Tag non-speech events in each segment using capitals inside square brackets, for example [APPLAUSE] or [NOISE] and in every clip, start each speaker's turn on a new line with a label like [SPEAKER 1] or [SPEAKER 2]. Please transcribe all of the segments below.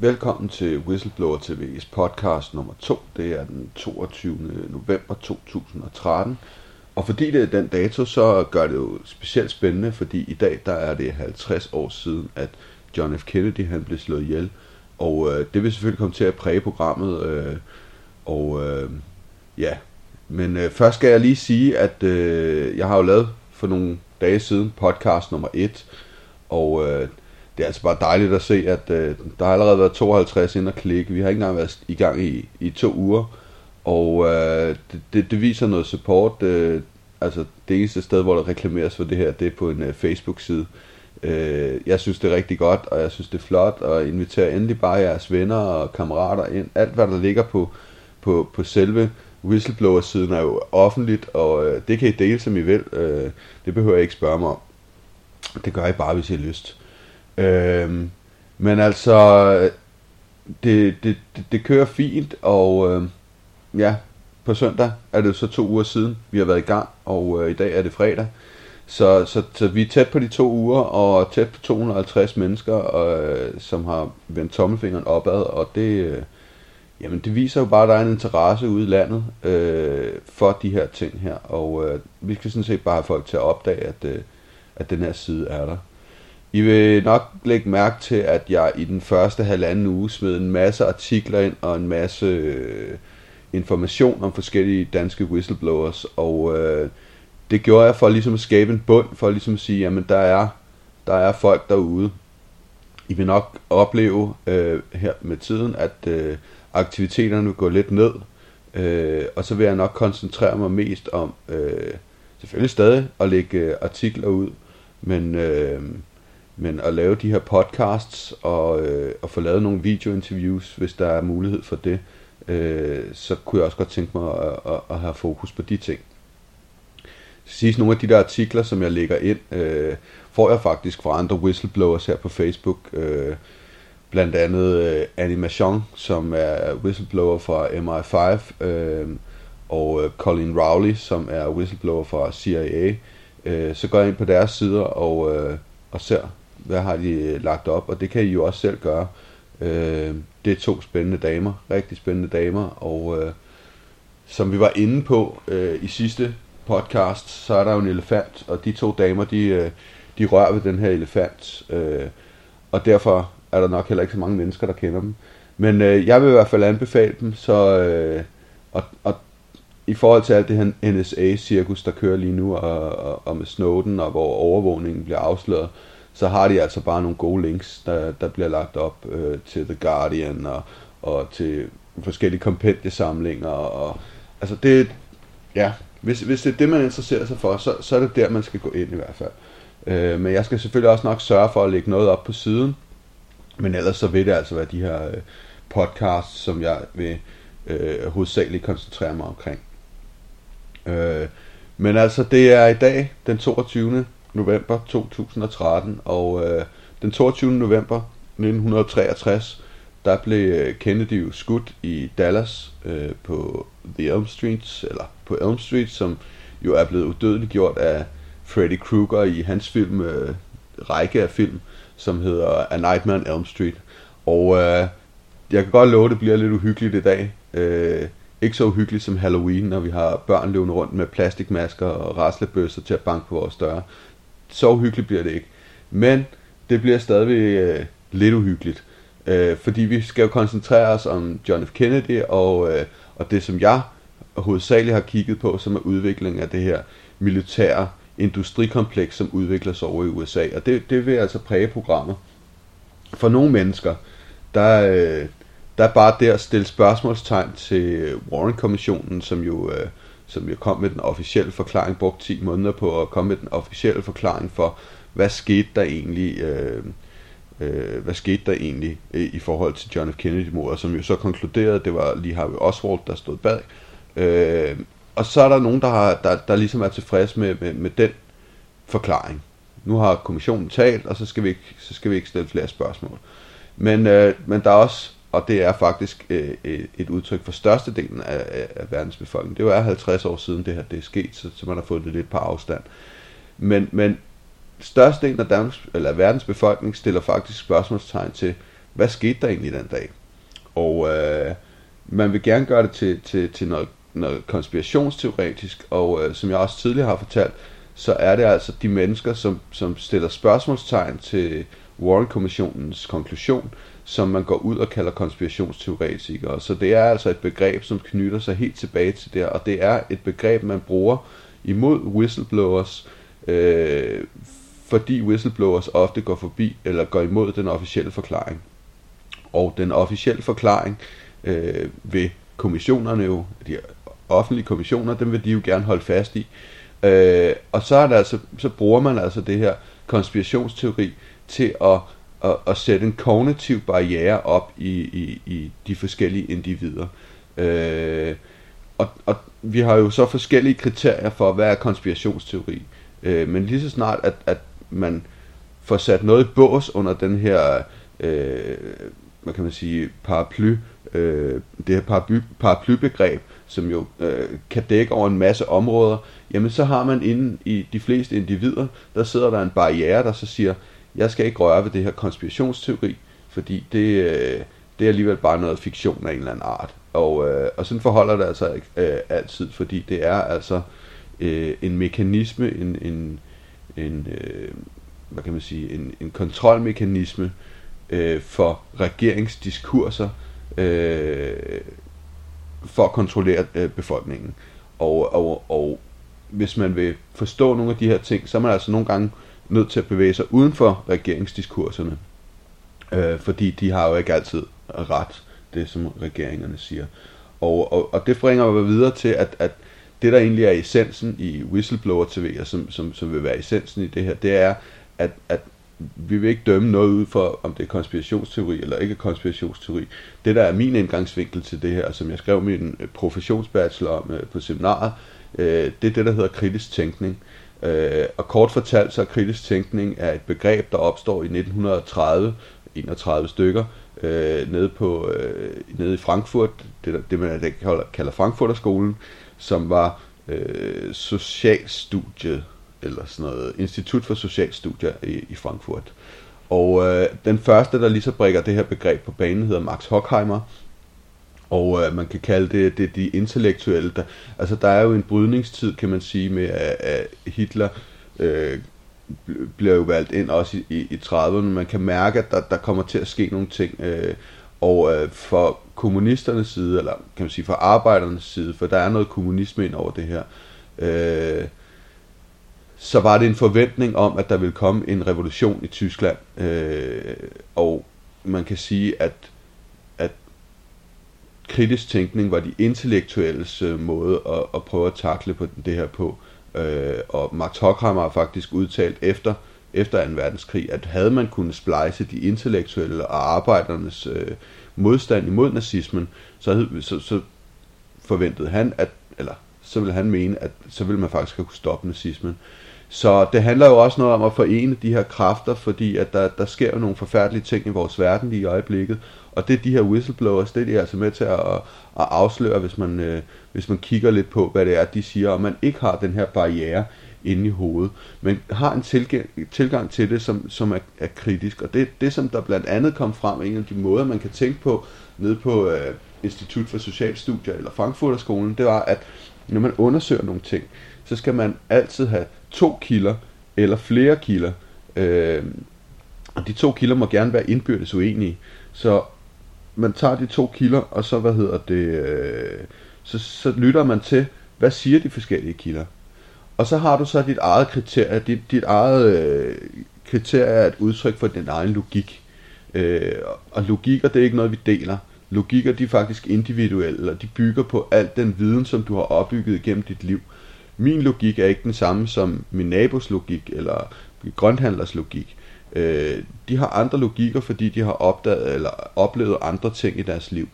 [SPEAKER 1] Velkommen til Whistleblower TV's podcast nummer 2. Det er den 22. november 2013. Og fordi det er den dato, så gør det jo specielt spændende, fordi i dag der er det 50 år siden, at John F. Kennedy han blev slået ihjel. Og øh, det vil selvfølgelig komme til at præge programmet. Øh, og øh, ja, men øh, først skal jeg lige sige, at øh, jeg har jo lavet for nogle dage siden podcast nummer 1. Og øh, det er altså bare dejligt at se, at øh, der har allerede været 52 ind og klikke. Vi har ikke engang været i gang i, i to uger. Og øh, det, det, det viser noget support. Øh, altså det eneste sted, hvor der reklameres for det her, det er på en øh, Facebook-side. Øh, jeg synes, det er rigtig godt, og jeg synes, det er flot, og inviterer endelig bare jeres venner og kammerater ind. Alt, hvad der ligger på, på, på selve whistleblower-siden er jo offentligt, og øh, det kan I dele, som I vil. Øh, det behøver I ikke spørge mig om. Det gør I bare, hvis I har lyst. Øh, men altså, det, det, det, det kører fint, og øh, ja, på søndag er det så to uger siden, vi har været i gang, og øh, i dag er det fredag. Så, så, så vi er tæt på de to uger, og tæt på 250 mennesker, øh, som har vendt tommelfingeren opad, og det, øh, jamen det viser jo bare, at der er en interesse ude i landet øh, for de her ting her, og øh, vi skal sådan set bare have folk til at opdage, at, øh, at den her side er der. I vil nok lægge mærke til, at jeg i den første halvanden uge smed en masse artikler ind og en masse øh, information om forskellige danske whistleblowers, og øh, det gjorde jeg for ligesom at skabe en bund, for ligesom at sige, jamen der er, der er folk derude. I vil nok opleve øh, her med tiden, at øh, aktiviteterne vil gå lidt ned, øh, og så vil jeg nok koncentrere mig mest om, øh, selvfølgelig stadig at lægge øh, artikler ud, men, øh, men at lave de her podcasts og, øh, og få lavet nogle videointerviews, hvis der er mulighed for det, øh, så kunne jeg også godt tænke mig at, at, at have fokus på de ting. Sidst nogle af de der artikler, som jeg lægger ind, øh, får jeg faktisk fra andre whistleblowers her på Facebook. Øh, blandt andet øh, Animation, som er whistleblower fra MI5, øh, og øh, Colin Rowley, som er whistleblower fra CIA. Øh, så går jeg ind på deres sider og, øh, og ser, hvad har de øh, lagt op, og det kan I jo også selv gøre. Øh, det er to spændende damer, rigtig spændende damer, og øh, som vi var inde på øh, i sidste podcast, så er der jo en elefant, og de to damer, de, øh, de rører ved den her elefant, øh, og derfor er der nok heller ikke så mange mennesker, der kender dem. Men øh, jeg vil i hvert fald anbefale dem, så øh, og, og i forhold til alt det her NSA-cirkus, der kører lige nu, og, og, og med Snowden, og hvor overvågningen bliver afsløret, så har de altså bare nogle gode links, der, der bliver lagt op øh, til The Guardian, og, og til forskellige kompendiesamlinger, og altså det, ja, hvis, hvis det er det, man interesserer sig for, så, så er det der, man skal gå ind i hvert fald. Øh, men jeg skal selvfølgelig også nok sørge for at lægge noget op på siden, men ellers så vil det altså være de her øh, podcasts, som jeg vil øh, hovedsageligt koncentrere mig omkring. Øh, men altså, det er i dag, den 22 november 2013, og øh, den 22. november 1963, der blev øh, Kennedy jo skudt i Dallas øh, på The Elm Street, eller på Elm Street, som jo er blevet udødeligt gjort af Freddy Krueger i hans film, øh, række af film, som hedder A Nightmare on Elm Street. Og øh, jeg kan godt love, at det bliver lidt uhyggeligt i dag. Øh, ikke så uhyggeligt som Halloween, når vi har børn løbende rundt med plastikmasker og raslebøsser til at banke på vores døre. Så uhyggeligt bliver det ikke. Men det bliver stadigvæk øh, lidt uhyggeligt. Øh, fordi vi skal jo koncentrere os om John F. Kennedy og, øh, og det, som jeg hovedsageligt har kigget på, som er udviklingen af det her militære industrikompleks, som udvikler sig over i USA. Og det, det vil altså præge programmet. For nogle mennesker, der, øh, der er bare der at stille spørgsmålstegn til Warren-kommissionen, som jo, øh, som jo kom med den officielle forklaring, brugte 10 måneder på at komme med den officielle forklaring for, hvad skete der egentlig, øh, øh, hvad skete der egentlig øh, i forhold til John F. Kennedy-mordet, som jo så konkluderede, at det var lige Harvey Oswald, der stod bag. Øh, og så er der nogen, der, har, der, der ligesom er tilfreds med, med, med den forklaring. Nu har kommissionen talt, og så skal vi ikke, så skal vi ikke stille flere spørgsmål. Men, øh, men der er også og det er faktisk øh, øh, et udtryk for størstedelen af, af, af verdens befolkning. Det var 50 år siden det her det er sket, så, så man har fået det lidt på afstand. Men, men størstedelen af Danmarks, eller verdens befolkning stiller faktisk spørgsmålstegn til, hvad skete der egentlig den dag? Og øh, man vil gerne gøre det til, til, til noget, noget konspirationsteoretisk, og øh, som jeg også tidligere har fortalt, så er det altså de mennesker, som, som stiller spørgsmålstegn til Warren-kommissionens konklusion, som man går ud og kalder konspirationsteoretikere. Så det er altså et begreb, som knytter sig helt tilbage til det, og det er et begreb, man bruger imod whistleblowers, øh, fordi whistleblowers ofte går forbi eller går imod den officielle forklaring. Og den officielle forklaring øh, ved kommissionerne jo, de offentlige kommissioner, dem vil de jo gerne holde fast i. Øh, og så, er det altså, så bruger man altså det her konspirationsteori til at, at, at sætte en kognitiv barriere op i, i, i de forskellige individer. Øh, og, og vi har jo så forskellige kriterier for, hvad er konspirationsteori. Øh, men lige så snart, at, at man får sat noget i bås under den her, øh, hvad kan man sige, paraply, øh, det her paraply, paraplybegreb, som jo øh, kan dække over en masse områder, jamen så har man inde i de fleste individer, der sidder der en barriere, der så siger, jeg skal ikke røre ved det her konspirationsteori, fordi det, øh, det er alligevel bare noget fiktion af en eller anden art. Og, øh, og sådan forholder det altså ikke øh, altid, fordi det er altså øh, en mekanisme, en, en, en øh, hvad kan man sige, en, en kontrolmekanisme øh, for regeringsdiskurser øh, for at kontrollere øh, befolkningen. Og, og, og hvis man vil forstå nogle af de her ting, så er man altså nogle gange nødt til at bevæge sig uden for regeringsdiskurserne. Øh, fordi de har jo ikke altid ret, det som regeringerne siger. Og, og, og det bringer mig videre til, at, at det der egentlig er essensen i whistleblower TV, og som, som, som vil være essensen i det her, det er, at, at vi vil ikke dømme noget ud for, om det er konspirationsteori eller ikke konspirationsteori. Det der er min indgangsvinkel til det her, som jeg skrev min professionsbachelor om øh, på seminaret, øh, det er det, der hedder kritisk tænkning. Øh, Og kort fortalt så er kritisk tænkning er et begreb, der opstår i 1930, 31 stykker, øh, nede, på, øh, nede i Frankfurt, det, det man kalder Frankfurterskolen, som var øh, socialstudiet, eller sådan noget, Institut for Socialstudier i, i Frankfurt. Og øh, den første, der lige så brækker det her begreb på banen, hedder Max Horkheimer, og øh, man kan kalde det, det de intellektuelle. Der, altså der er jo en brydningstid, kan man sige, med at, at Hitler øh, bliver jo valgt ind også i, i, i 30'erne. Man kan mærke, at der, der kommer til at ske nogle ting. Øh, og øh, for kommunisternes side, eller kan man sige for arbejdernes side, for der er noget kommunisme ind over det her, øh, så var det en forventning om, at der ville komme en revolution i Tyskland. Øh, og man kan sige, at, at kritisk tænkning var de intellektuelles øh, måde at, at prøve at takle på det her på. Øh, og Max Horkheimer har faktisk udtalt efter, efter 2. verdenskrig, at havde man kunnet splice de intellektuelle og arbejdernes øh, modstand imod nazismen, så, så, så forventede han, at, eller så ville han mene, at så ville man faktisk have kunne stoppe nazismen. Så det handler jo også noget om at forene de her kræfter, fordi at der, der sker jo nogle forfærdelige ting i vores verden lige i øjeblikket, og det er de her whistleblowers, det er de altså med til at, at afsløre, hvis man, øh, hvis man kigger lidt på, hvad det er, de siger, og man ikke har den her barriere inde i hovedet, men har en tilgang, tilgang til det, som, som er, er kritisk. Og det det, som der blandt andet kom frem, en af de måder, man kan tænke på nede på øh, Institut for Socialstudier eller Frankfurterskolen, det var, at når man undersøger nogle ting, så skal man altid have to kilder eller flere kilder. Øh, og de to kilder må gerne være indbyrdes uenige. Så man tager de to kilder, og så, hvad hedder det, øh, så, så lytter man til, hvad siger de forskellige kilder. Og så har du så dit eget kriterie. Dit, dit eget øh, kriterie er et udtryk for din egen logik. Øh, og logikker, det er ikke noget, vi deler. Logikker, de er faktisk individuelle, og de bygger på al den viden, som du har opbygget gennem dit liv. Min logik er ikke den samme som min nabos logik, eller grønthandlers logik. Øh, de har andre logikker, fordi de har opdaget eller oplevet andre ting i deres liv.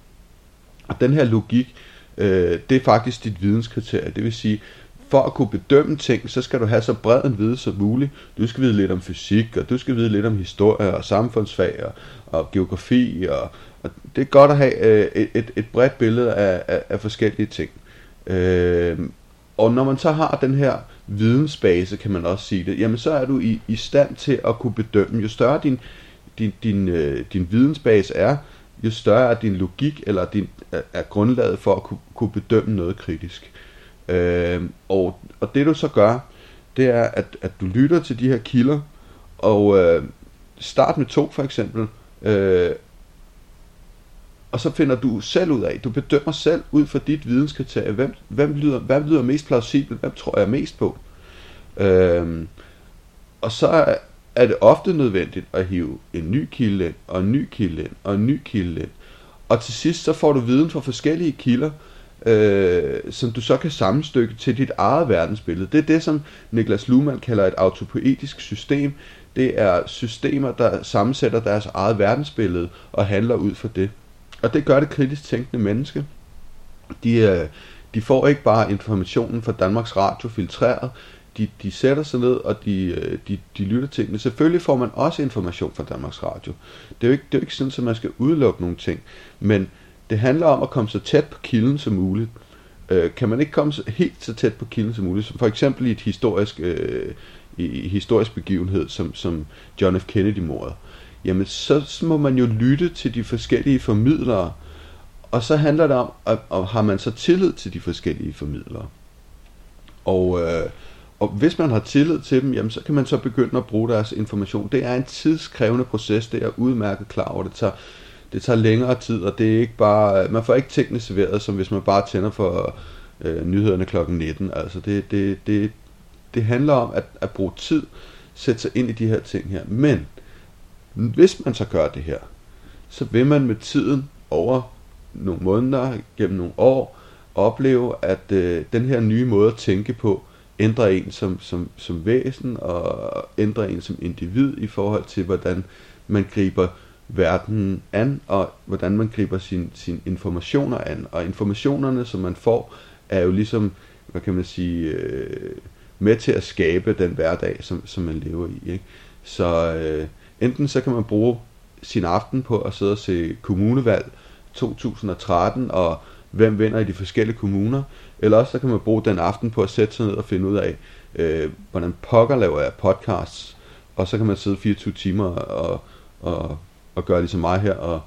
[SPEAKER 1] Og den her logik, øh, det er faktisk dit videnskriterie. Det vil sige, for at kunne bedømme ting, så skal du have så bred en viden som muligt. Du skal vide lidt om fysik, og du skal vide lidt om historie og samfundsfag og, og geografi. Og, og det er godt at have øh, et, et, et bredt billede af, af, af forskellige ting. Øh, og når man så har den her vidensbase, kan man også sige det, jamen så er du i, i stand til at kunne bedømme. Jo større din, din, din, øh, din vidensbase er, jo større er din logik, eller din, er, grundlaget for at kunne, kunne bedømme noget kritisk. Øh, og, og det du så gør, det er, at, at du lytter til de her kilder, og øh, start med to for eksempel, øh, og så finder du selv ud af, du bedømmer selv ud fra dit videnskriterie, hvem, hvem lyder, hvad lyder mest plausibelt, hvem tror jeg mest på. Øhm, og så er det ofte nødvendigt at hive en ny kilde ind, og en ny kilde ind, og en ny kilde ind. Og til sidst så får du viden fra forskellige kilder, øh, som du så kan sammenstykke til dit eget verdensbillede. Det er det, som Niklas Luhmann kalder et autopoetisk system. Det er systemer, der sammensætter deres eget verdensbillede og handler ud fra det. Og det gør det kritisk tænkende menneske. De, øh, de får ikke bare informationen fra Danmarks Radio filtreret, de, de sætter sig ned, og de, øh, de, de lytter til tingene. Selvfølgelig får man også information fra Danmarks Radio. Det er jo ikke, det er jo ikke sådan, at man skal udelukke nogle ting. Men det handler om at komme så tæt på kilden som muligt. Øh, kan man ikke komme så, helt så tæt på kilden som muligt, som for eksempel i et historisk, øh, i, historisk begivenhed, som, som John F. Kennedy-mordet, jamen så, må man jo lytte til de forskellige formidlere, og så handler det om, at, at har man så tillid til de forskellige formidlere. Og, øh, og hvis man har tillid til dem, jamen, så kan man så begynde at bruge deres information. Det er en tidskrævende proces, det er udmærket klar over. Det tager, det tager længere tid, og det er ikke bare, man får ikke tingene serveret, som hvis man bare tænder for øh, nyhederne kl. 19. Altså det, det, det, det handler om at, at bruge tid, sætte sig ind i de her ting her. Men hvis man så gør det her, så vil man med tiden over nogle måneder, gennem nogle år, opleve, at øh, den her nye måde at tænke på, ændrer en som, som, som væsen, og ændrer en som individ i forhold til, hvordan man griber verden an, og hvordan man griber sine sin informationer an. Og informationerne, som man får, er jo ligesom, hvad kan man sige, øh, med til at skabe den hverdag, som, som man lever i. Ikke? Så øh, enten så kan man bruge sin aften på at sidde og se kommunevalg 2013, og hvem vinder i de forskellige kommuner, eller også så kan man bruge den aften på at sætte sig ned og finde ud af, øh, hvordan pokker laver jeg podcasts, og så kan man sidde 24 timer og, og, og gøre ligesom mig her, og,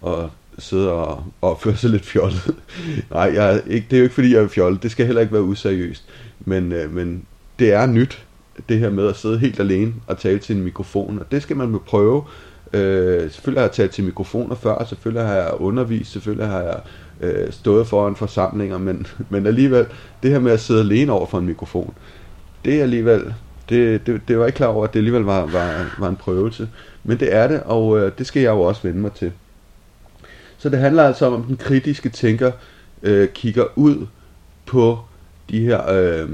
[SPEAKER 1] og sidde og, og opføre sig lidt fjollet. [LAUGHS] Nej, jeg er ikke, det er jo ikke fordi, jeg er fjollet. Det skal heller ikke være useriøst. Men, øh, men det er nyt, det her med at sidde helt alene og tale til en mikrofon. Og det skal man jo prøve. Øh, selvfølgelig har jeg talt til mikrofoner før, selvfølgelig har jeg undervist, selvfølgelig har jeg øh, stået foran forsamlinger, men, [LAUGHS] men alligevel, det her med at sidde alene over for en mikrofon, det er alligevel, det, det, det var ikke klar over, at det alligevel var, var, var en prøvelse. Men det er det, og øh, det skal jeg jo også vende mig til. Så det handler altså om, at den kritiske tænker øh, kigger ud på de her, øh,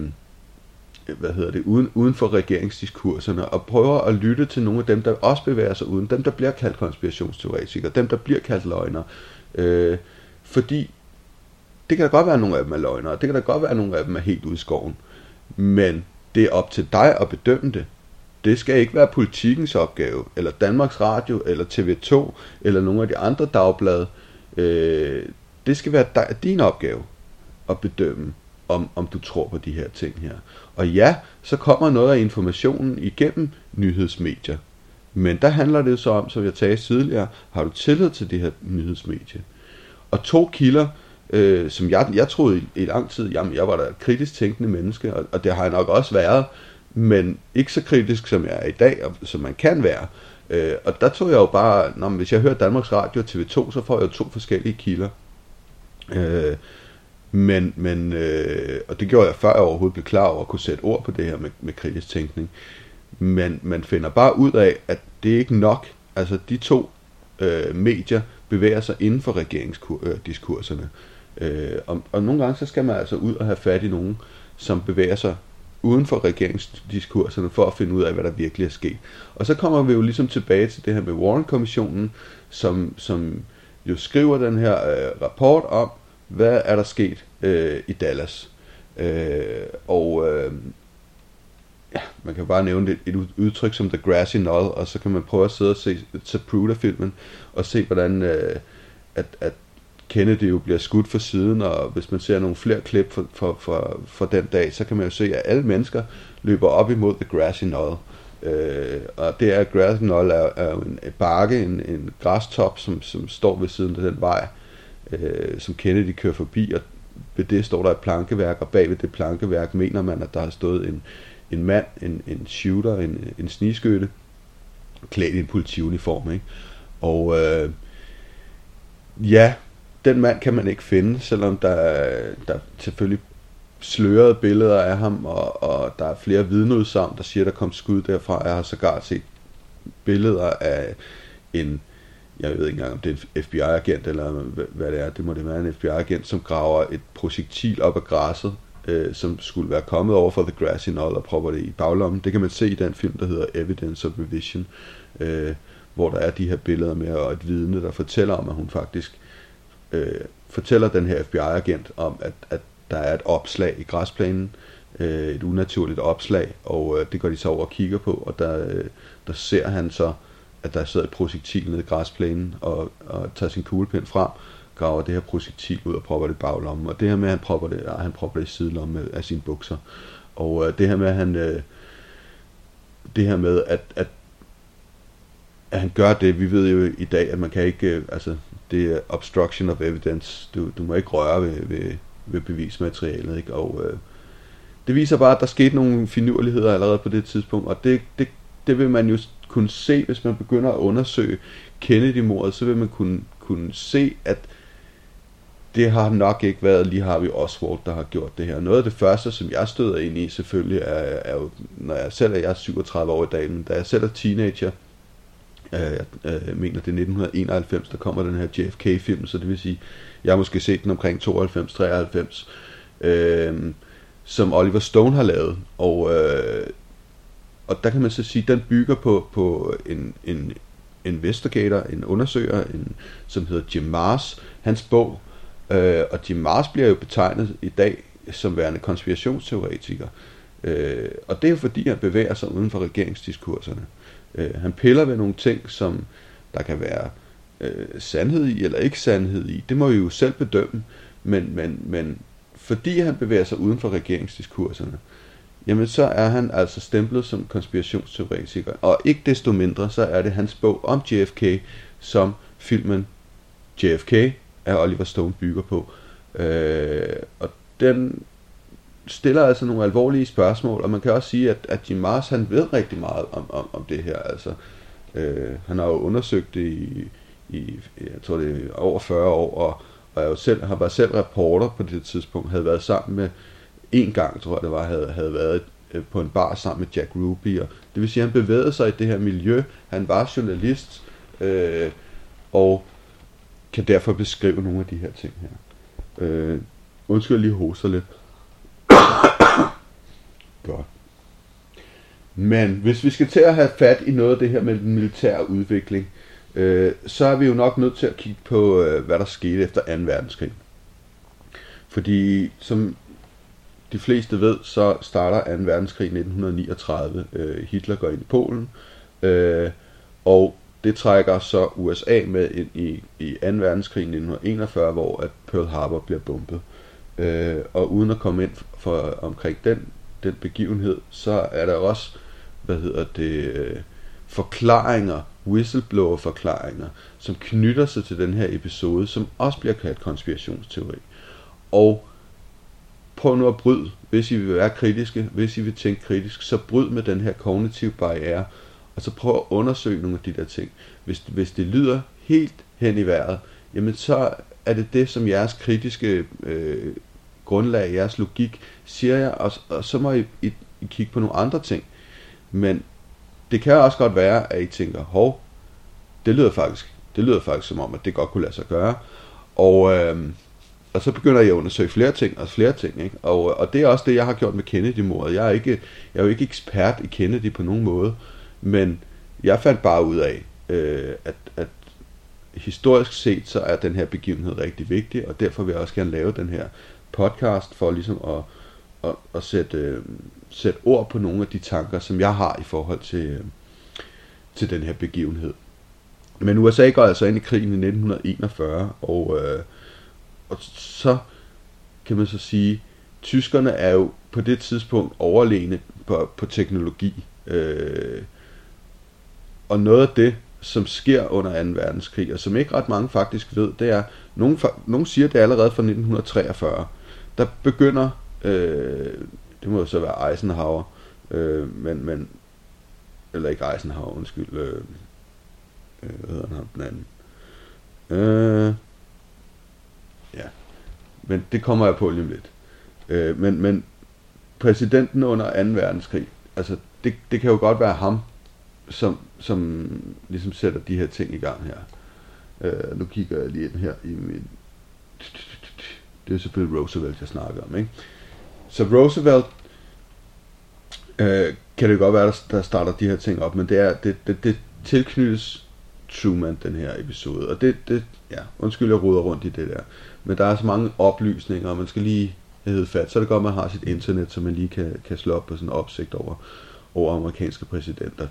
[SPEAKER 1] hvad hedder det, uden, uden for regeringsdiskurserne, og prøver at lytte til nogle af dem, der også bevæger sig uden, dem der bliver kaldt konspirationsteoretikere, dem der bliver kaldt løgner, øh, fordi det kan da godt være, at nogle af dem er løgnere, det kan da godt være, at nogle af dem er helt ude i skoven, men det er op til dig at bedømme det. Det skal ikke være politikens opgave, eller Danmarks Radio, eller TV2, eller nogle af de andre dagblade. Øh, det skal være dig, din opgave at bedømme, om, om du tror på de her ting her. Og ja, så kommer noget af informationen igennem nyhedsmedier. Men der handler det så om, som jeg sagde tidligere, har du tillid til det her nyhedsmedie? Og to kilder, øh, som jeg, jeg troede i, i lang tid, jamen jeg var da et kritisk tænkende menneske, og, og det har jeg nok også været, men ikke så kritisk, som jeg er i dag, og som man kan være. Øh, og der tog jeg jo bare, når, hvis jeg hører Danmarks Radio og TV2, så får jeg jo to forskellige kilder. Øh, men, men øh, og det gjorde jeg før jeg overhovedet blev klar over at kunne sætte ord på det her med, med kritisk tænkning. Men man finder bare ud af, at det er ikke nok. Altså de to øh, medier bevæger sig inden for regeringsdiskurserne. Øh, øh, og, og nogle gange så skal man altså ud og have fat i nogen, som bevæger sig uden for regeringsdiskurserne for at finde ud af, hvad der virkelig er sket. Og så kommer vi jo ligesom tilbage til det her med Warren-kommissionen, som, som jo skriver den her øh, rapport om, hvad er der sket øh, i Dallas. Øh, og øh, ja, man kan bare nævne et, et udtryk som The Grassy Knoll, og så kan man prøve at sidde og se Zapruder-filmen, og se hvordan øh, at, at Kennedy jo bliver skudt for siden, og hvis man ser nogle flere klip for, for, for, for den dag, så kan man jo se, at alle mennesker løber op imod The Grassy Knoll. Øh, og det er grassy Knoll er, er en bakke, en, en græstop, som, som står ved siden af den vej, øh, øh, som Kennedy kører forbi, og ved det står der et plankeværk, og bag ved det plankeværk mener man, at der har stået en, en mand, en, en shooter, en, en snigskytte, klædt i en politiuniform. Ikke? Og øh, ja, den mand kan man ikke finde, selvom der, der selvfølgelig slørede billeder af ham, og, og der er flere vidneudsagn, der siger, der kom skud derfra. Jeg har sågar set billeder af en, jeg ved ikke engang, om det er en FBI-agent, eller hvad det er, det må det være en FBI-agent, som graver et projektil op af græsset, øh, som skulle være kommet over for The Grassy Knoll og propper det i baglommen. Det kan man se i den film, der hedder Evidence of Revision, øh, hvor der er de her billeder med, og et vidne, der fortæller om, at hun faktisk øh, fortæller den her FBI-agent om, at, at der er et opslag i græsplanen, øh, et unaturligt opslag, og øh, det går de så over og kigger på, og der, øh, der ser han så, at der sidder et projektil nede i græsplænen, og, og tager sin kuglepind frem, graver det her projektil ud og propper det i baglommen. Og det her med, at han propper det, han propper det i sidelommen af sine bukser. Og øh, det her med, at han, øh, det her med, at, at, at han gør det, vi ved jo i dag, at man kan ikke, øh, altså det er obstruction of evidence, du, du må ikke røre ved, ved, ved bevismaterialet, ikke? Og øh, det viser bare, at der skete nogle finurligheder allerede på det tidspunkt, og det, det, det vil man jo kunne se, hvis man begynder at undersøge Kennedy-mordet, så vil man kunne, kunne se, at det har nok ikke været lige Harvey Oswald, der har gjort det her. Noget af det første, som jeg støder ind i, selvfølgelig, er, er jo, når jeg selv er, jeg er 37 år i dag, men da jeg selv er teenager, øh, øh jeg øh, mener det er 1991, der kommer den her JFK-film, så det vil sige, jeg har måske set den omkring 92-93, øh, som Oliver Stone har lavet, og, øh, og der kan man så sige, at den bygger på, på en, en investigator, en undersøger, en, som hedder Jim Mars, hans bog, øh, og Jim Mars bliver jo betegnet i dag som værende konspirationsteoretiker, øh, og det er jo fordi, han bevæger sig uden for regeringsdiskurserne. Øh, han piller ved nogle ting, som der kan være øh, sandhed i eller ikke sandhed i. Det må vi jo selv bedømme, men, men, men fordi han bevæger sig uden for regeringsdiskurserne, jamen så er han altså stemplet som konspirationsteoretiker. Og ikke desto mindre, så er det hans bog om JFK, som filmen JFK af Oliver Stone bygger på. Øh, og den stiller altså nogle alvorlige spørgsmål, og man kan også sige, at, at Jim Mars han ved rigtig meget om, om, om det her. Altså, øh, han har jo undersøgt det i, i, jeg tror det er over 40 år, og, og jeg jo selv, har været selv reporter på det tidspunkt, havde været sammen med, en gang tror jeg det var, havde, havde været øh, på en bar sammen med Jack Ruby, og det vil sige, at han bevægede sig i det her miljø, han var journalist, øh, og kan derfor beskrive nogle af de her ting her. Øh, undskyld, jeg lige hoster lidt. Godt. Men hvis vi skal til at have fat i noget af det her med den militære udvikling, øh, så er vi jo nok nødt til at kigge på, øh, hvad der skete efter 2. verdenskrig. Fordi som de fleste ved, så starter 2. verdenskrig i 1939. Øh, Hitler går ind i Polen, øh, og det trækker så USA med ind i, i 2. verdenskrig i 1941, hvor at Pearl Harbor bliver bombet. Øh, og uden at komme ind for omkring den, den begivenhed, så er der også, hvad hedder det, øh, forklaringer, whistleblower-forklaringer, som knytter sig til den her episode, som også bliver kaldt konspirationsteori. Og prøv nu at bryde, hvis I vil være kritiske, hvis I vil tænke kritisk, så bryd med den her kognitive barriere, og så prøv at undersøge nogle af de der ting. Hvis, hvis det lyder helt hen i vejret, jamen så er det det, som jeres kritiske øh, grundlag, jeres logik siger jeg, og, og så må I, I, I kigge på nogle andre ting. Men det kan også godt være, at I tænker, hov, det lyder faktisk, det lyder faktisk som om, at det godt kunne lade sig gøre. Og, øh, og så begynder jeg at undersøge flere ting og flere ting. Ikke? Og, og det er også det, jeg har gjort med Kennedy-mordet. Jeg er, ikke, jeg er jo ikke ekspert i Kennedy på nogen måde, men jeg fandt bare ud af, øh, at, at historisk set, så er den her begivenhed rigtig vigtig, og derfor vil jeg også gerne lave den her podcast, for ligesom at, at, at sætte, øh, sætte ord på nogle af de tanker, som jeg har i forhold til, øh, til den her begivenhed. Men USA går altså ind i krigen i 1941, og, øh, og så kan man så sige, tyskerne er jo på det tidspunkt overlegne på, på teknologi. Øh, og noget af det, som sker under 2. verdenskrig, og som ikke ret mange faktisk ved, det er, nogen, nogen siger det allerede fra 1943, der begynder, øh, det må jo så være Eisenhower, øh, men, men, eller ikke Eisenhower, undskyld, øh, øh, hvad hedder han den anden? Øh, men det kommer jeg på lige om lidt. Øh, men, men præsidenten under 2. verdenskrig, altså det, det kan jo godt være ham, som, som ligesom sætter de her ting i gang her. Øh, nu kigger jeg lige ind her i min... Det er selvfølgelig Roosevelt, jeg snakker om, ikke? Så Roosevelt øh, kan det godt være, der starter de her ting op, men det, er, det, det, det tilknyttes Truman, den her episode. Og det, det, ja, undskyld, jeg ruder rundt i det der. Men der er så mange oplysninger, og man skal lige have fat. Så er det godt, at man har sit internet, så man lige kan, kan slå op på sådan en opsigt over, over amerikanske præsidenter.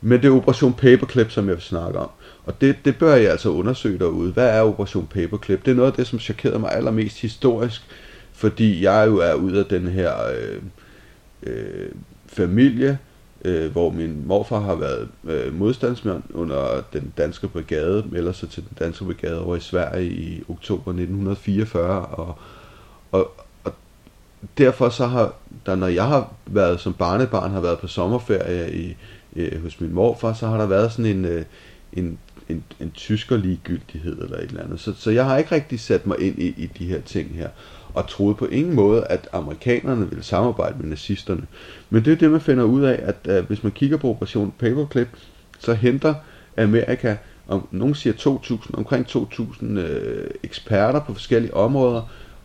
[SPEAKER 1] Men det er Operation Paperclip, som jeg vil snakke om. Og det, det bør jeg altså undersøge derude. Hvad er Operation Paperclip? Det er noget af det, som chokerede mig allermest historisk, fordi jeg jo er ud af den her øh, øh, familie, øh, hvor min morfar har været øh, modstandsmand under den danske brigade, eller så til den danske brigade over i Sverige i oktober 1944, og, og, og derfor så har, der når jeg har været som barnebarn, har været på sommerferie i, øh, hos min morfar, så har der været sådan en, øh, en, en, en tysker ligegyldighed eller et eller andet. Så, så jeg har ikke rigtig sat mig ind i, i de her ting her, og troede på ingen måde, at amerikanerne ville samarbejde med nazisterne. Men det er det, man finder ud af, at øh, hvis man kigger på Operation Paperclip, så henter Amerika, om nogen siger 2.000, omkring 2.000 øh, eksperter på forskellige områder,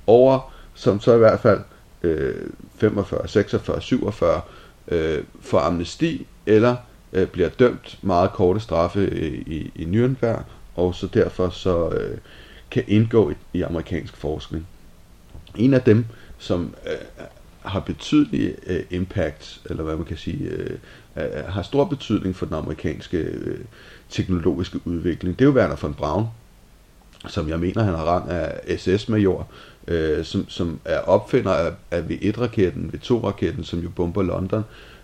[SPEAKER 1] over, som så i hvert fald øh, 45, 46, 47 øh, får amnesti, eller øh, bliver dømt meget korte straffe i, i, i Nürnberg, og så derfor så øh, kan indgå i, i amerikansk forskning. En af dem, som øh, har betydelig øh, impact, eller hvad man kan sige, øh, øh, har stor betydning for den amerikanske øh, teknologiske udvikling, det er jo Werner von Braun, som jeg mener, han har rang af SS-major, øh, som, som er opfinder af, af V1-raketten, V2-raketten, som jo bomber London,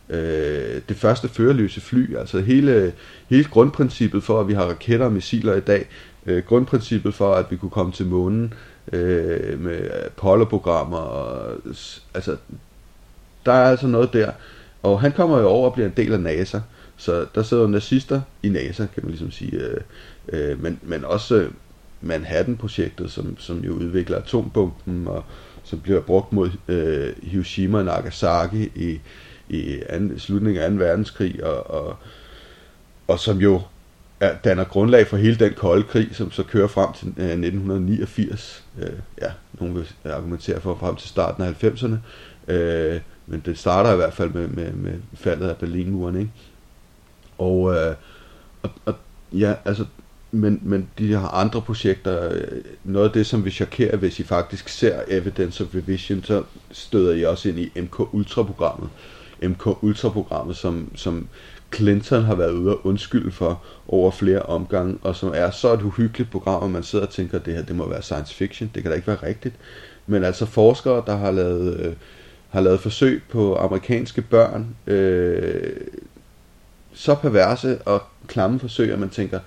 [SPEAKER 1] øh, det første førerløse fly, altså hele, hele grundprincippet for, at vi har raketter og missiler i dag, øh, grundprincippet for, at vi kunne komme til månen øh, med Apollo-programmer, og, altså, der er altså noget der, og han kommer jo over og bliver en del af NASA, så der sidder nazister i NASA, kan man ligesom sige, øh, øh, men, men også øh, Manhattan-projektet, som, som jo udvikler atombomben, og som bliver brugt mod øh, Hiroshima og Nagasaki i, i anden, slutningen af 2. verdenskrig, og, og, og som jo er, danner grundlag for hele den kolde krig, som så kører frem til øh, 1989. Øh, ja, nogen vil argumentere for frem til starten af 90'erne. Øh, men det starter i hvert fald med, med, med faldet af Berlinmuren, ikke? Og, øh, og, og ja, altså, men, men de har andre projekter. Noget af det, som vi chokerer, hvis I faktisk ser Evidence of Revision, så støder I også ind i MK Ultra-programmet. MK Ultra-programmet, som, som Clinton har været ude og undskylde for over flere omgange, og som er så et uhyggeligt program, at man sidder og tænker, at det her det må være science fiction, det kan da ikke være rigtigt. Men altså forskere, der har lavet, øh, har lavet forsøg på amerikanske børn, øh, så perverse og klamme forsøg, at man tænker,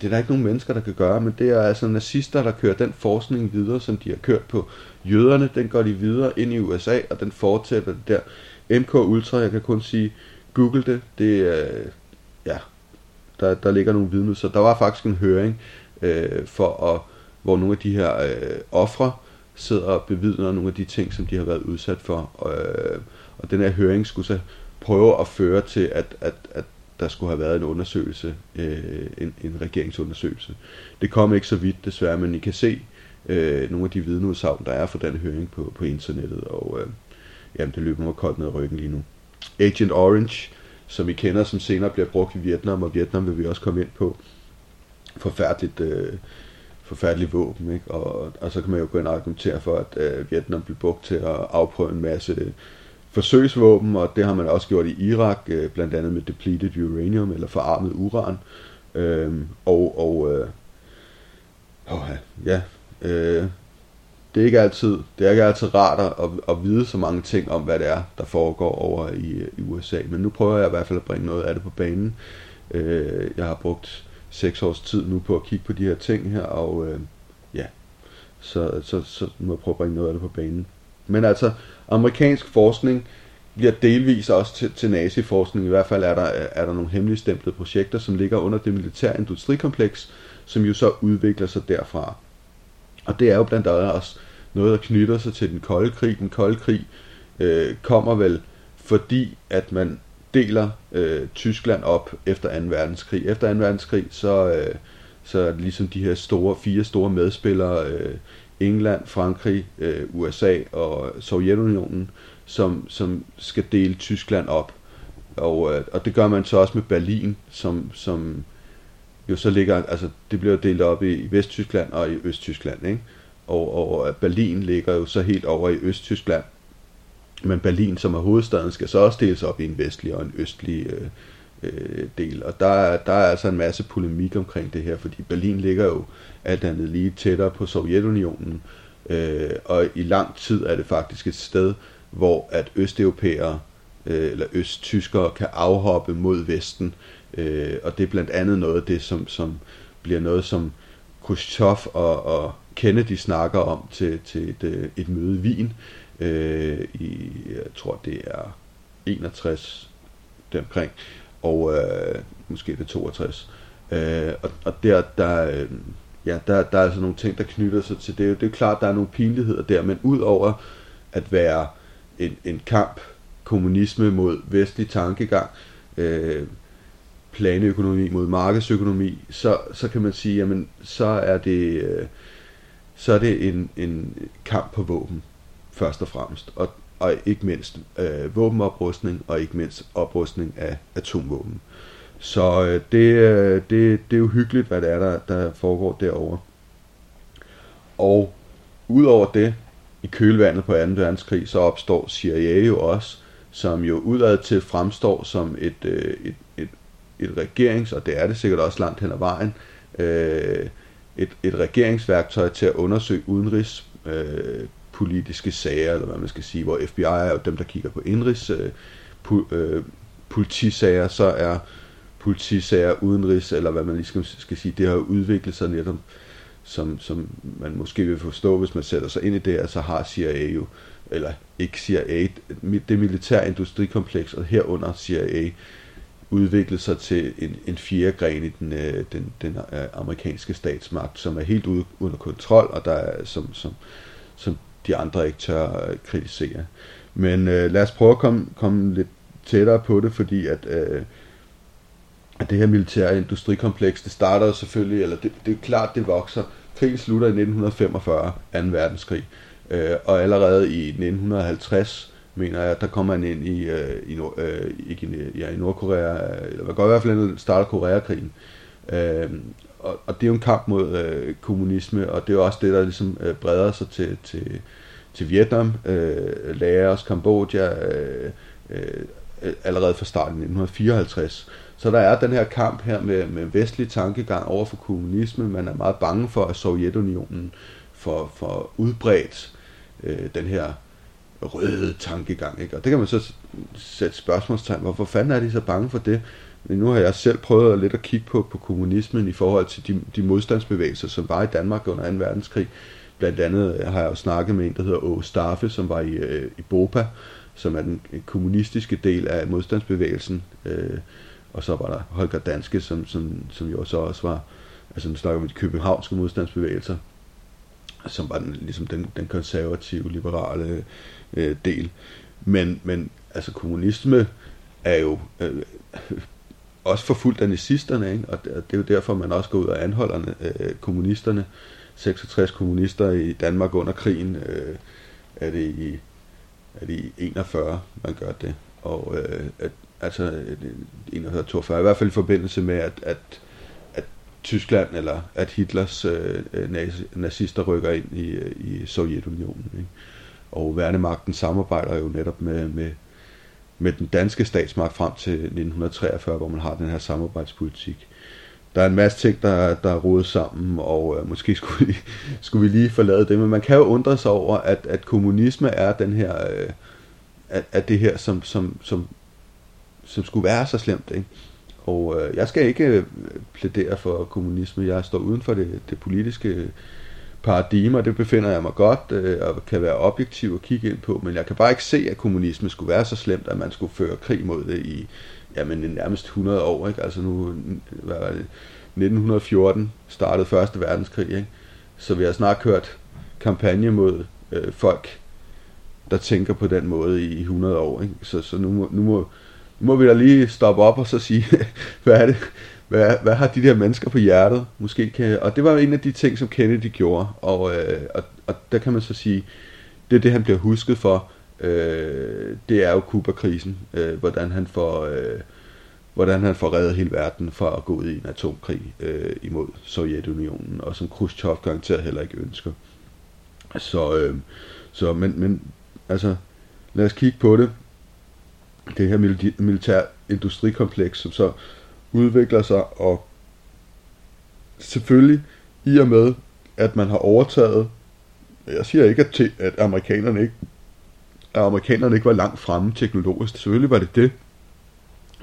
[SPEAKER 1] det er der ikke nogen mennesker, der kan gøre, men det er altså nazister, der kører den forskning videre, som de har kørt på jøderne, den går de videre ind i USA, og den fortsætter det der. MK Ultra, jeg kan kun sige, google det, det er, ja, der, der ligger nogle vidner, så der var faktisk en høring øh, for at, hvor nogle af de her øh, ofre sidder og bevidner nogle af de ting, som de har været udsat for, øh, og den her høring skulle så prøve at føre til, at, at, at der skulle have været en undersøgelse, øh, en, en regeringsundersøgelse. Det kom ikke så vidt desværre, men I kan se øh, nogle af de vidneudsagn, der er for den høring på, på internettet, og øh, jamen, det løber mig koldt ned ryggen lige nu. Agent Orange, som vi kender, som senere bliver brugt i Vietnam, og Vietnam vil vi også komme ind på. Forfærdeligt, øh, forfærdeligt våben, ikke? Og, og så kan man jo gå ind og argumentere for, at øh, Vietnam blev brugt til at afprøve en masse forsøgsvåben, og det har man også gjort i Irak, øh, blandt andet med depleted uranium, eller forarmet uran. Øh, og, og øh, oh, ja, øh, det er ikke altid, det er ikke altid rart at, at vide så mange ting om, hvad det er, der foregår over i, i USA. Men nu prøver jeg i hvert fald at bringe noget af det på banen. Øh, jeg har brugt seks års tid nu på at kigge på de her ting her, og øh, ja, så, så, så må jeg prøve at bringe noget af det på banen. Men altså, amerikansk forskning bliver delvis også til, til naziforskning. I hvert fald er der, er der nogle hemmeligstemplede projekter, som ligger under det militære industrikompleks, som jo så udvikler sig derfra. Og det er jo blandt andet også noget, der knytter sig til den kolde krig. Den kolde krig øh, kommer vel fordi, at man deler øh, Tyskland op efter 2. verdenskrig. Efter 2. verdenskrig, så, øh, så er det ligesom de her store, fire store medspillere, øh, England, Frankrig, øh, USA og Sovjetunionen, som, som skal dele Tyskland op. Og, øh, og det gør man så også med Berlin, som, som jo så ligger, altså det bliver delt op i, i Vesttyskland og i Østtyskland, ikke? Og, og Berlin ligger jo så helt over i Østtyskland, men Berlin, som er hovedstaden, skal så også deles op i en vestlig og en østlig øh, øh, del. Og der, der er altså en masse polemik omkring det her, fordi Berlin ligger jo alt andet lige tættere på Sovjetunionen, øh, og i lang tid er det faktisk et sted, hvor at østeuropæere øh, eller østtyskere kan afhoppe mod Vesten, øh, og det er blandt andet noget af det, som, som bliver noget, som Khrushchev og, og Kennedy snakker om til, til et, øh, et møde i Wien, øh, i, jeg tror det er 61 deromkring, og øh, måske det 62. Øh, og, og der, der, øh, ja, der, der er altså nogle ting, der knytter sig til det. Det er jo klart, der er nogle pinligheder der, men udover at være en, en kamp, kommunisme mod vestlig tankegang, øh, planøkonomi mod markedsøkonomi, så, så kan man sige, jamen, så er det, øh, så er det en, en kamp på våben, først og fremmest. Og, og ikke mindst øh, våbenoprustning, og ikke mindst oprustning af atomvåben. Så øh, det, øh, det, det er jo hyggeligt, hvad det er, der, der foregår derovre. Og udover det, i kølvandet på 2. verdenskrig, så opstår CIA jo også, som jo udad til fremstår som et, øh, et, et, regerings, og det er det sikkert også langt hen ad vejen, øh, et, et regeringsværktøj til at undersøge udenrigs øh, politiske sager, eller hvad man skal sige, hvor FBI er jo dem, der kigger på indrigs øh, øh, politisager, så er politisager udenrigs, eller hvad man lige skal, skal sige, det har udviklet sig netop, som, som man måske vil forstå, hvis man sætter sig ind i det, så altså har CIA jo, eller ikke CIA, det militære industrikompleks, og herunder CIA, udviklet sig til en, en fjerde gren i den, øh, den, den øh, amerikanske statsmagt, som er helt ude, under kontrol, og der er, som, som, som de andre ikke tør øh, kritisere. Men øh, lad os prøve at komme, komme lidt tættere på det, fordi at, øh, at det her militære industrikompleks, det starter selvfølgelig, eller det, det er klart, det vokser. Krigen slutter i 1945, 2. verdenskrig, øh, og allerede i 1950 mener jeg, der kommer man ind i, øh, i, Nord, øh, ikke i, ja, i Nordkorea, eller hvad går i hvert fald starter Koreakrigen. Øh, og, og det er jo en kamp mod øh, kommunisme, og det er jo også det, der ligesom øh, breder sig til, til, til Vietnam, øh, Laos, Kambodja, øh, øh, allerede fra starten i 1954. Så der er den her kamp her med, med vestlig tankegang over for kommunisme. Man er meget bange for, at Sovjetunionen får, for udbredt øh, den her røde tankegang. Ikke? Og det kan man så sætte spørgsmålstegn. Hvorfor fanden er de så bange for det? Men nu har jeg selv prøvet lidt at kigge på, på kommunismen i forhold til de, de modstandsbevægelser, som var i Danmark under 2. verdenskrig. Blandt andet øh, har jeg jo snakket med en, der hedder Åge Staffe, som var i, øh, i BOPA, som er den øh, kommunistiske del af modstandsbevægelsen. Øh, og så var der Holger Danske, som, som, som jo så også var, altså nu snakker vi om de københavnske modstandsbevægelser, som var den, ligesom den, den konservative, liberale øh, del. Men, men altså kommunisme er jo øh, også forfulgt af nazisterne, ikke? og det, det er jo derfor, man også går ud og anholder øh, kommunisterne. 66 kommunister i Danmark under krigen, øh, er det i er det i 41, man gør det. Og øh, at, altså øh, 41, 42, i hvert fald i forbindelse med, at, at, at Tyskland, eller at Hitlers øh, øh nazister rykker ind i, øh, i Sovjetunionen. Ikke? Og værnemagten samarbejder jo netop med, med, med den danske statsmagt frem til 1943, hvor man har den her samarbejdspolitik. Der er en masse ting, der, der er rodet sammen, og øh, måske [LAUGHS] skulle vi, skulle vi lige forlade det, men man kan jo undre sig over, at, at kommunisme er den her, øh, at, at det her, som, som, som, som skulle være så slemt, ikke? Og øh, jeg skal ikke øh, plædere for kommunisme. Jeg står uden for det, det politiske øh, paradigmer. Det befinder jeg mig godt øh, og kan være objektiv og kigge ind på. Men jeg kan bare ikke se, at kommunisme skulle være så slemt, at man skulle føre krig mod det i jamen, nærmest 100 år. Ikke? Altså nu, hvad var det? 1914 startede Første Verdenskrig. Ikke? Så vi har snart kørt kampagne mod øh, folk, der tænker på den måde i 100 år. Ikke? Så, så nu, må, nu, må, må vi da lige stoppe op og så sige, [LAUGHS] hvad er det, hvad, hvad har de der mennesker på hjertet? Måske kan, og det var en af de ting, som Kennedy gjorde, og, øh, og, og der kan man så sige, det er det, han bliver husket for, øh, det er jo Kuba-krisen, øh, hvordan han får... Øh, hvordan han får reddet hele verden for at gå ud i en atomkrig øh, imod Sovjetunionen, og som Khrushchev garanteret heller ikke ønsker. Så, øh, så men, men altså, lad os kigge på det. Det her militær industrikompleks, som så udvikler sig, og selvfølgelig i og med, at man har overtaget, jeg siger ikke, at, at amerikanerne ikke at amerikanerne ikke var langt fremme teknologisk. Selvfølgelig var det det.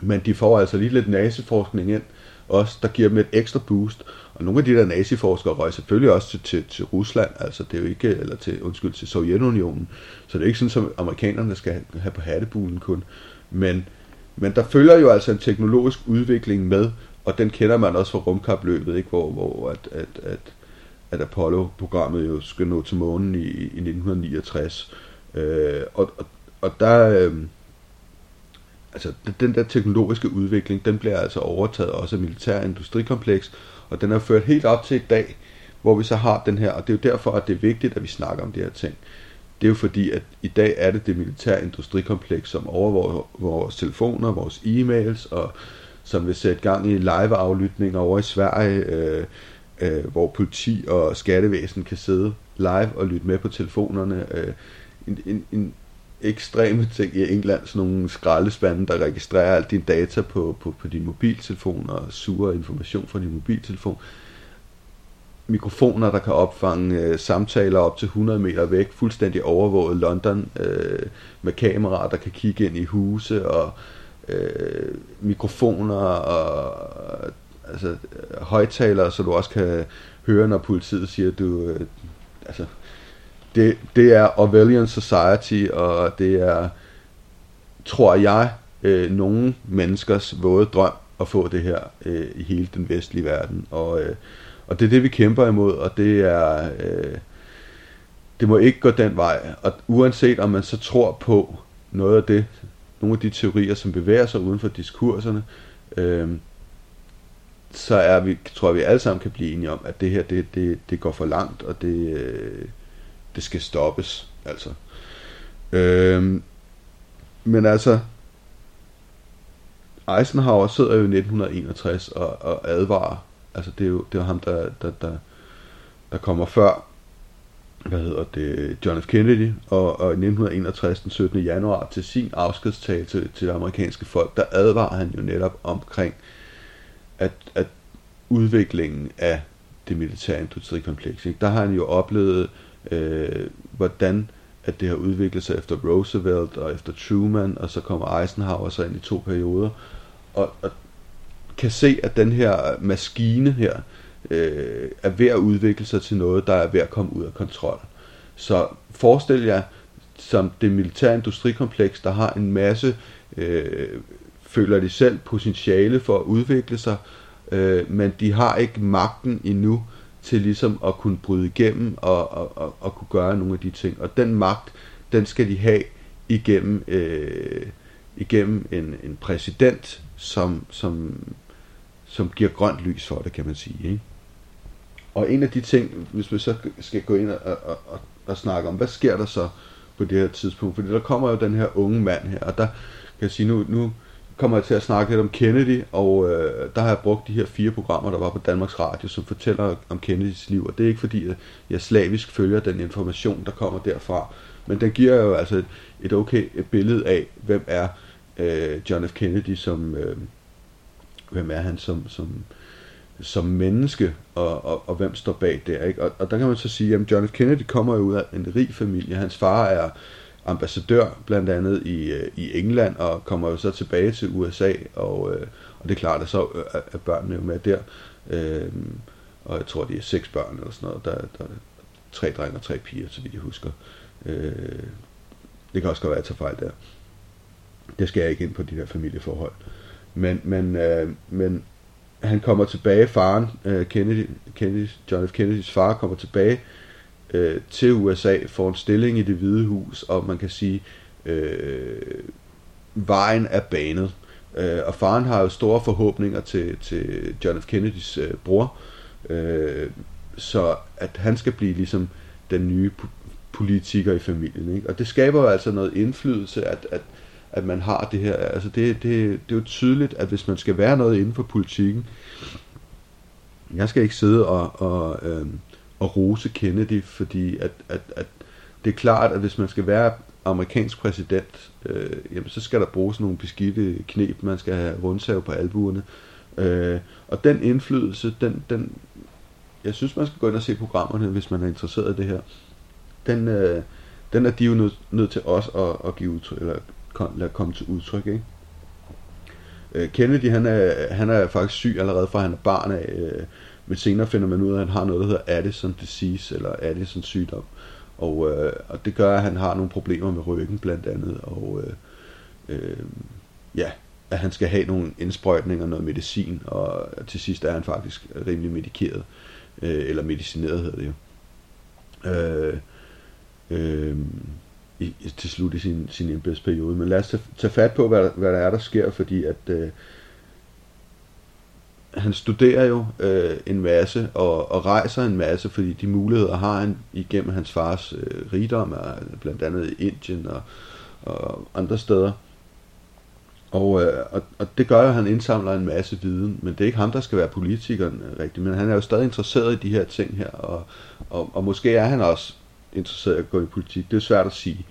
[SPEAKER 1] Men de får altså lige lidt naseforskning ind, også, der giver dem et ekstra boost. Og nogle af de der naziforskere røg selvfølgelig også til, til, til Rusland, altså det er jo ikke, eller til, undskyld, til Sovjetunionen. Så det er ikke sådan, som amerikanerne skal have på hattebulen kun. Men, men der følger jo altså en teknologisk udvikling med, og den kender man også fra rumkapløbet, ikke? hvor, hvor at, at, at, at Apollo-programmet jo skal nå til månen i, i 1969. Øh, og, og, og der... Øh, altså den der teknologiske udvikling, den bliver altså overtaget også af militær industrikompleks, og den har ført helt op til i dag, hvor vi så har den her, og det er jo derfor, at det er vigtigt, at vi snakker om de her ting. Det er jo fordi, at i dag er det det militære industrikompleks, som overvåger vores telefoner, vores e-mails, og som vil sætte gang i live-aflytninger over i Sverige, øh, øh, hvor politi og skattevæsen kan sidde live og lytte med på telefonerne. Øh, en, en, en ekstreme ting i England, sådan nogle skraldespande, der registrerer alt din data på, på, på din mobiltelefon og suger information fra din mobiltelefon. Mikrofoner, der kan opfange øh, samtaler op til 100 meter væk, fuldstændig overvåget London, øh, med kameraer, der kan kigge ind i huse, og øh, mikrofoner og altså, øh, højtalere, så du også kan høre, når politiet siger, at du... Øh, altså, det, det er Orwellian Society, og det er, tror jeg, øh, nogle menneskers våde drøm at få det her øh, i hele den vestlige verden. Og, øh, og det er det, vi kæmper imod, og det er... Øh, det må ikke gå den vej. Og uanset om man så tror på noget af det, nogle af de teorier, som bevæger sig uden for diskurserne, øh, så er vi, tror jeg, vi alle sammen kan blive enige om, at det her, det, det, det går for langt, og det, øh, det skal stoppes. Altså. Øhm, men altså, Eisenhower sidder jo i 1961 og, og advarer. Altså det er jo det er ham, der, der, der, der kommer før hvad hedder det, John F. Kennedy, og, og i 1961, den 17. januar, til sin afskedstale til, til det amerikanske folk, der advarer han jo netop omkring, at, at udviklingen af det militære industrikompleks, ikke? der har han jo oplevet øh, Øh, hvordan at det har udviklet sig efter Roosevelt og efter Truman, og så kommer Eisenhower så ind i to perioder, og, og kan se, at den her maskine her øh, er ved at udvikle sig til noget, der er ved at komme ud af kontrol. Så forestil jer, som det militære industrikompleks, der har en masse, øh, føler de selv potentiale for at udvikle sig, øh, men de har ikke magten endnu til ligesom at kunne bryde igennem og, og, og, og kunne gøre nogle af de ting. Og den magt, den skal de have igennem, øh, igennem en, en præsident, som, som, som giver grønt lys for det, kan man sige. Ikke? Og en af de ting, hvis vi så skal gå ind og, og, og, og snakke om, hvad sker der så på det her tidspunkt? Fordi der kommer jo den her unge mand her, og der kan jeg sige, nu, nu kommer jeg til at snakke lidt om Kennedy, og øh, der har jeg brugt de her fire programmer, der var på Danmarks Radio, som fortæller om Kennedys liv, og det er ikke fordi, at jeg slavisk følger den information, der kommer derfra, men den giver jo altså et, et okay et billede af, hvem er øh, John F. Kennedy som, øh, hvem er han som, som, som menneske, og, og, og hvem står bag der, ikke? Og, og der kan man så sige, at John F. Kennedy kommer jo ud af en rig familie, hans far er ambassadør blandt andet i, øh, i England, og kommer jo så tilbage til USA, og, øh, Og det er klart, at så øh, er børnene jo med der. Øh, og jeg tror, det er seks børn eller sådan noget. Der, der er tre drenge og tre piger, så vidt jeg husker. Øh, det kan også godt være, at jeg tager fejl der. Det skal jeg ikke ind på de der familieforhold. Men, men, øh, men han kommer tilbage, faren, øh, Kennedy, Kennedy, John F. Kennedys far kommer tilbage øh, til USA, får en stilling i det hvide hus, og man kan sige, øh, vejen er banet. Øh, og faren har jo store forhåbninger til, til John F. Kennedys øh, bror, øh, så at han skal blive ligesom den nye politiker i familien. Ikke? Og det skaber jo altså noget indflydelse, at, at, at man har det her. Altså det, det, det er jo tydeligt, at hvis man skal være noget inden for politikken, jeg skal ikke sidde og, og, øh, og rose Kennedy, fordi at, at, at det er klart, at hvis man skal være amerikansk præsident, øh, jamen så skal der bruges nogle beskidte knep, man skal have rundsav på albuerne. Øh, og den indflydelse, den, den, jeg synes, man skal gå ind og se programmerne, hvis man er interesseret i det her. Den, øh, den er de jo nødt, nød til os at, at give udtryk, eller kom, lade komme til udtryk, ikke? Øh, Kennedy, han er, han er faktisk syg allerede fra han er barn af, øh, men senere finder man ud af, at han har noget, der hedder Addison disease, eller Addison sygdom. Og, øh, og det gør, at han har nogle problemer med ryggen blandt andet, og øh, øh, ja, at han skal have nogle indsprøjtninger, noget medicin, og til sidst er han faktisk rimelig medikeret, øh, eller medicineret hedder det jo. Øh, øh, i, til slut i sin, sin embedsperiode. Men lad os tage, tage fat på, hvad, hvad der er, der sker, fordi at øh, han studerer jo øh, en masse og, og rejser en masse, fordi de muligheder har han igennem hans fars øh, rigdom, blandt andet i Indien og, og andre steder. Og, øh, og, og det gør jo, at han indsamler en masse viden, men det er ikke ham, der skal være politikeren øh, rigtigt, men han er jo stadig interesseret i de her ting her, og, og, og måske er han også interesseret i at gå i politik, det er svært at sige.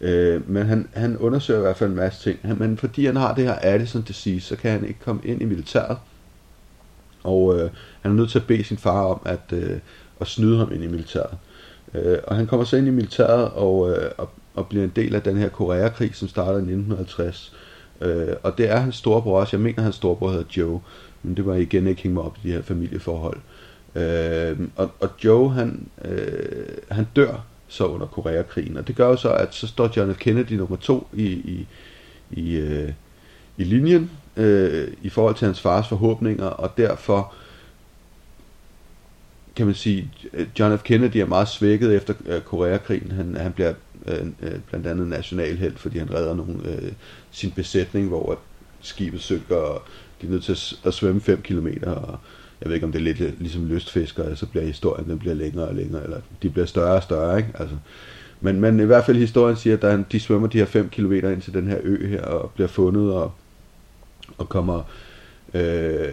[SPEAKER 1] Øh, men han, han undersøger i hvert fald en masse ting, han, men fordi han har det her Addison disease, så kan han ikke komme ind i militæret, og øh, han er nødt til at bede sin far om at, øh, at snyde ham ind i militæret. Øh, og han kommer så ind i militæret og, øh, og, og bliver en del af den her Koreakrig, som starter i 1950. Øh, og det er hans storebror også. Jeg mener, hans storebror hedder Joe. Men det var igen ikke hænge mig op i de her familieforhold. Øh, og, og Joe, han, øh, han dør så under Koreakrigen. Og det gør jo så, at så står John F. Kennedy nummer to i, i, i, øh, i linjen øh, i forhold til hans fars forhåbninger, og derfor kan man sige, John F. Kennedy er meget svækket efter øh, Koreakrigen. Han, han bliver øh, øh blandt andet nationalhelt, fordi han redder nogle, øh, sin besætning, hvor skibet synker, og de er nødt til at, at svømme 5 km, og jeg ved ikke om det er lidt øh, ligesom lystfiskere, altså, så bliver historien den bliver længere og længere, eller de bliver større og større, ikke? Altså, men, men i hvert fald historien siger, at de svømmer de her 5 km ind til den her ø her, og bliver fundet, og, og kommer, øh,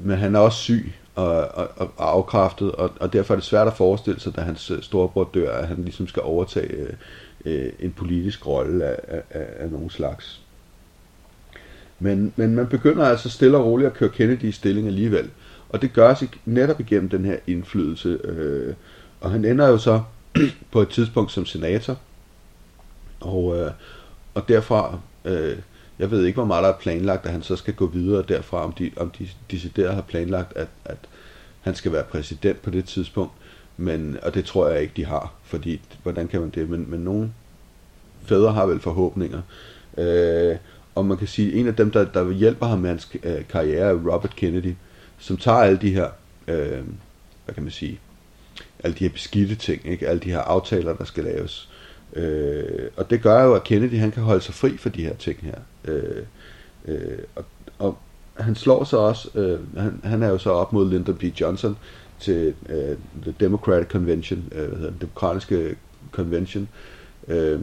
[SPEAKER 1] men han er også syg, og, og, og afkræftet, og, og derfor er det svært at forestille sig, da hans øh, storebror dør, at han ligesom skal overtage øh, øh en politisk rolle af, af, af nogen slags. Men, men man begynder altså stille og roligt at køre Kennedy i stilling alligevel. Og det gør sig netop igennem den her indflydelse. Øh, og han ender jo så [CLEARS THROAT] på et tidspunkt som senator. Og, øh, og derfra, øh, jeg ved ikke, hvor meget der er planlagt, at han så skal gå videre derfra, om de, om de decideret har planlagt, at, at han skal være præsident på det tidspunkt. Men, og det tror jeg ikke, de har, fordi hvordan kan man det? Men, men nogle fædre har vel forhåbninger. Øh, og man kan sige, at en af dem, der, der hjælper ham med hans øh, karriere, er Robert Kennedy, som tager alle de her, øh, hvad kan man sige, alle de her beskidte ting, ikke? alle de her aftaler, der skal laves. Øh, og det gør jo, at Kennedy han kan holde sig fri for de her ting her. Øh, øh, og, og han slår sig også, øh, han, han er jo så op mod Lyndon B. Johnson til øh, The Democratic Convention, øh, hvad hedder den demokratiske convention øh,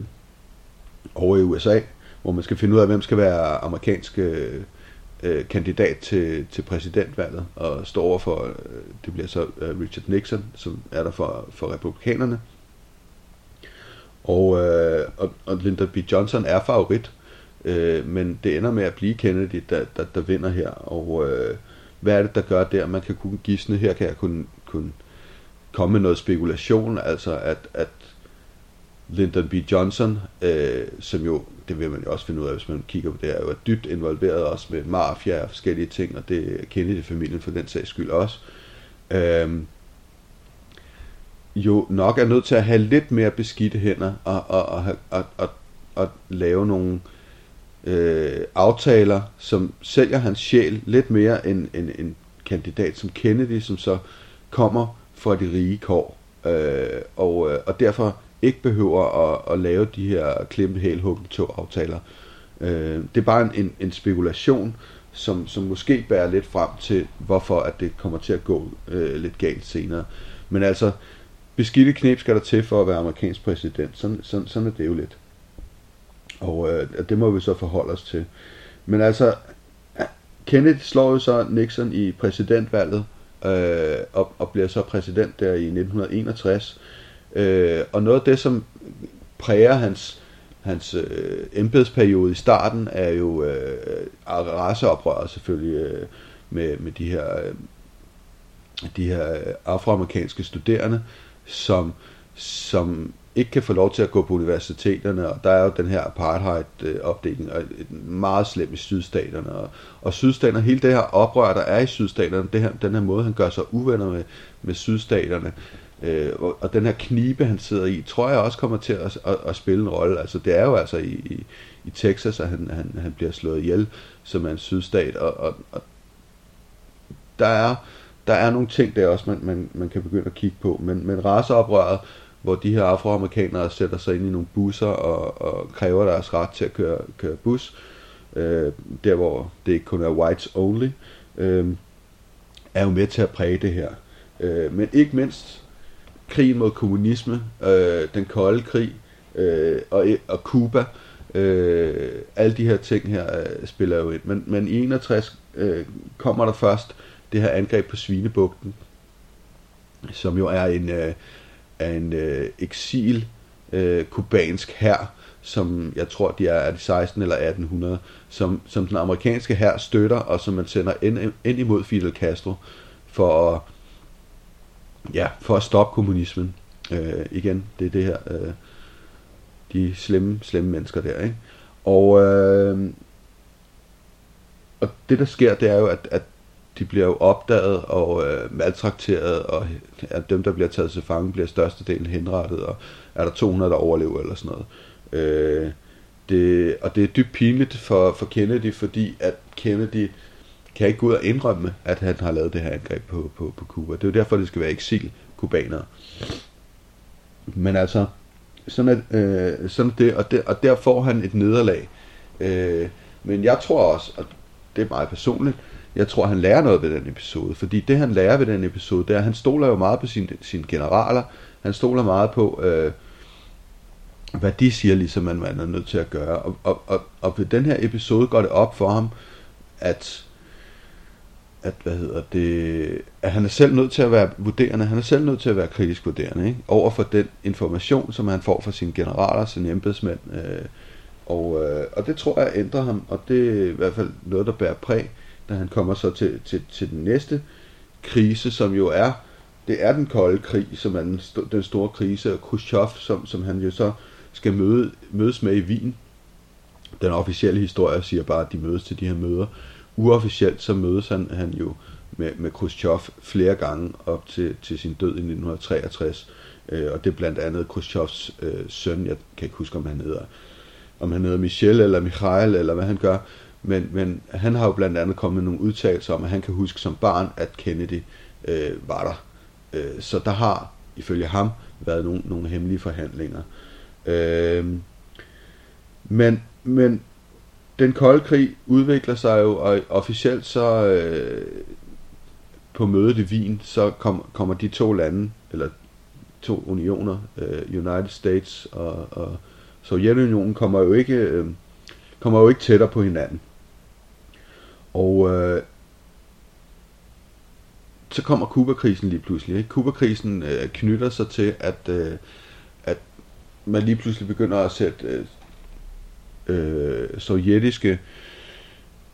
[SPEAKER 1] over i USA, hvor man skal finde ud af, hvem skal være amerikansk øh, øh kandidat til, til præsidentvalget, og står over for, øh, det bliver så øh, Richard Nixon, som er der for, for republikanerne. Og, øh, og, og Lyndon B. Johnson er favorit, øh, men det ender med at blive Kennedy, der, der, der vinder her. Og øh, hvad er det, der gør der? Man kan kunne gisne, her kan jeg kunne, kunne komme med noget spekulation, altså at, at Lyndon B. Johnson, øh, som jo, det vil man jo også finde ud af, hvis man kigger på det, er jo dybt involveret også med mafia og forskellige ting, og det kender de familien for den sags skyld også. Øh, jo nok er nødt til at have lidt mere beskidte hænder og, og, og, og, og, og lave nogle øh, aftaler, som sælger hans sjæl lidt mere end en, en kandidat som Kennedy, som så kommer fra de rige kår, øh, og, øh, og derfor ikke behøver at, at lave de her klippe hæl to aftaler. Øh, det er bare en, en, en spekulation, som, som måske bærer lidt frem til, hvorfor at det kommer til at gå øh, lidt galt senere. Men altså, beskidte knep skal der til for at være amerikansk præsident. Sådan, sådan, sådan er det jo lidt. Og øh, det må vi så forholde os til. Men altså, Kennedy slår jo så Nixon i præsidentvalget, øh, og, og bliver så præsident der i 1961. Øh, og noget af det, som præger hans, hans øh, embedsperiode i starten, er jo øh, raceoprøret selvfølgelig øh, med, med de her, øh, de her øh, afroamerikanske studerende, som, som ikke kan få lov til at gå på universiteterne, og der er jo den her apartheid-opdeling, og meget slem i sydstaterne, og, og sydstaterne, hele det her oprør, der er i sydstaterne, det her, den her måde, han gør sig uvenner med, med sydstaterne, øh, og, og den her knibe, han sidder i, tror jeg også kommer til at, at, at spille en rolle. Altså, det er jo altså i, i, i Texas, at han, han, han bliver slået ihjel som er en sydstat, og, og, og der er der er nogle ting der også, man, man, man kan begynde at kigge på, men, men raceoprøret, hvor de her afroamerikanere sætter sig ind i nogle busser og, og kræver deres ret til at køre, køre bus, øh, der hvor det ikke kun er whites only, øh, er jo med til at præge det her. Øh, men ikke mindst krigen mod kommunisme, øh, den kolde krig øh, og, og Cuba, øh, alle de her ting her øh, spiller jo ind. Men, men i 61 øh, kommer der først det her angreb på Svinebugten, som jo er en, øh, en øh, eksil øh, kubansk hær, som jeg tror, de er, er de 16 eller 1800, som, som den amerikanske hær støtter, og som man sender ind, ind imod Fidel Castro for at, ja, for at stoppe kommunismen. Øh, igen, det er det her, øh, de slemme, slemme mennesker der, ikke? Og, øh, og det der sker, det er jo, at, at de bliver jo opdaget og øh, maltrakteret, og at dem, der bliver taget til fange, bliver størstedelen henrettet, og er der 200, der overlever eller sådan noget. Øh, det, og det er dybt pinligt for, for Kennedy, fordi at Kennedy kan ikke gå ud og indrømme, at han har lavet det her angreb på, på, på Cuba. Det er jo derfor, det skal være eksil kubanere. Men altså, sådan er, øh, sådan er det, og der, og der får han et nederlag. Øh, men jeg tror også, og det er meget personligt, jeg tror, han lærer noget ved den episode. Fordi det, han lærer ved den episode, det er, at han stoler jo meget på sine, sine generaler. Han stoler meget på, øh, hvad de siger, ligesom man, man er nødt til at gøre. Og, og, og, og ved den her episode går det op for ham, at at, hvad hedder det, at han er selv nødt til at være vurderende, han er selv nødt til at være kritisk vurderende, ikke? over for den information, som han får fra sine generaler, sine embedsmænd, øh, og, øh, og det tror jeg ændrer ham, og det er i hvert fald noget, der bærer præg da han kommer så til, til, til den næste krise, som jo er, det er den kolde krig, som er den, den store krise, og Khrushchev, som, som han jo så skal møde, mødes med i Wien. Den officielle historie siger bare, at de mødes til de her møder. Uofficielt så mødes han, han jo med, med Khrushchev flere gange op til, til sin død i 1963. Øh, og det er blandt andet Khrushchevs øh, søn, jeg kan ikke huske, om han hedder, om han hedder Michel eller Michael, eller hvad han gør, men, men han har jo blandt andet kommet med nogle udtalelser om, at han kan huske som barn, at Kennedy øh, var der. Øh, så der har, ifølge ham, været nogle, nogle hemmelige forhandlinger. Øh, men, men den kolde krig udvikler sig jo, og officielt så øh, på mødet i Wien, så kom, kommer de to lande, eller to unioner, øh, United States og, og Sovjetunionen, kommer jo ikke øh, kommer jo ikke tættere på hinanden. Og øh, så kommer Kuba-krisen lige pludselig. Ikke? Kuba-krisen øh, knytter sig til, at, øh, at man lige pludselig begynder at sætte øh, øh sovjetiske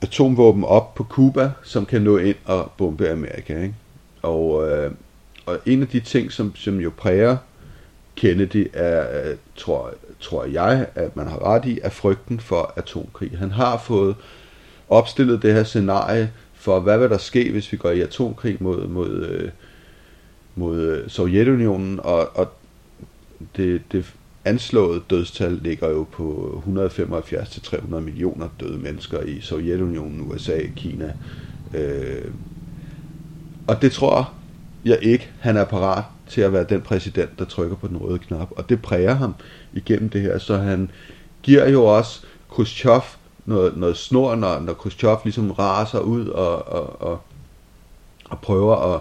[SPEAKER 1] atomvåben op på Kuba, som kan nå ind og bombe Amerika. Ikke? Og, øh, og en af de ting, som, som jo præger Kennedy er, øh, tror, tror jeg, at man har ret i, er frygten for atomkrig. Han har fået opstillet det her scenarie for, hvad vil der ske, hvis vi går i atomkrig mod, mod, øh, mod øh, Sovjetunionen, og, og det, det anslåede dødstal ligger jo på 175-300 millioner døde mennesker i Sovjetunionen, USA, Kina. Øh, og det tror jeg ikke, han er parat til at være den præsident, der trykker på den røde knap. Og det præger ham igennem det her, så han giver jo også Khrushchev noget, noget snor, når, når Khrushchev ligesom raser ud og, og, og, og prøver at,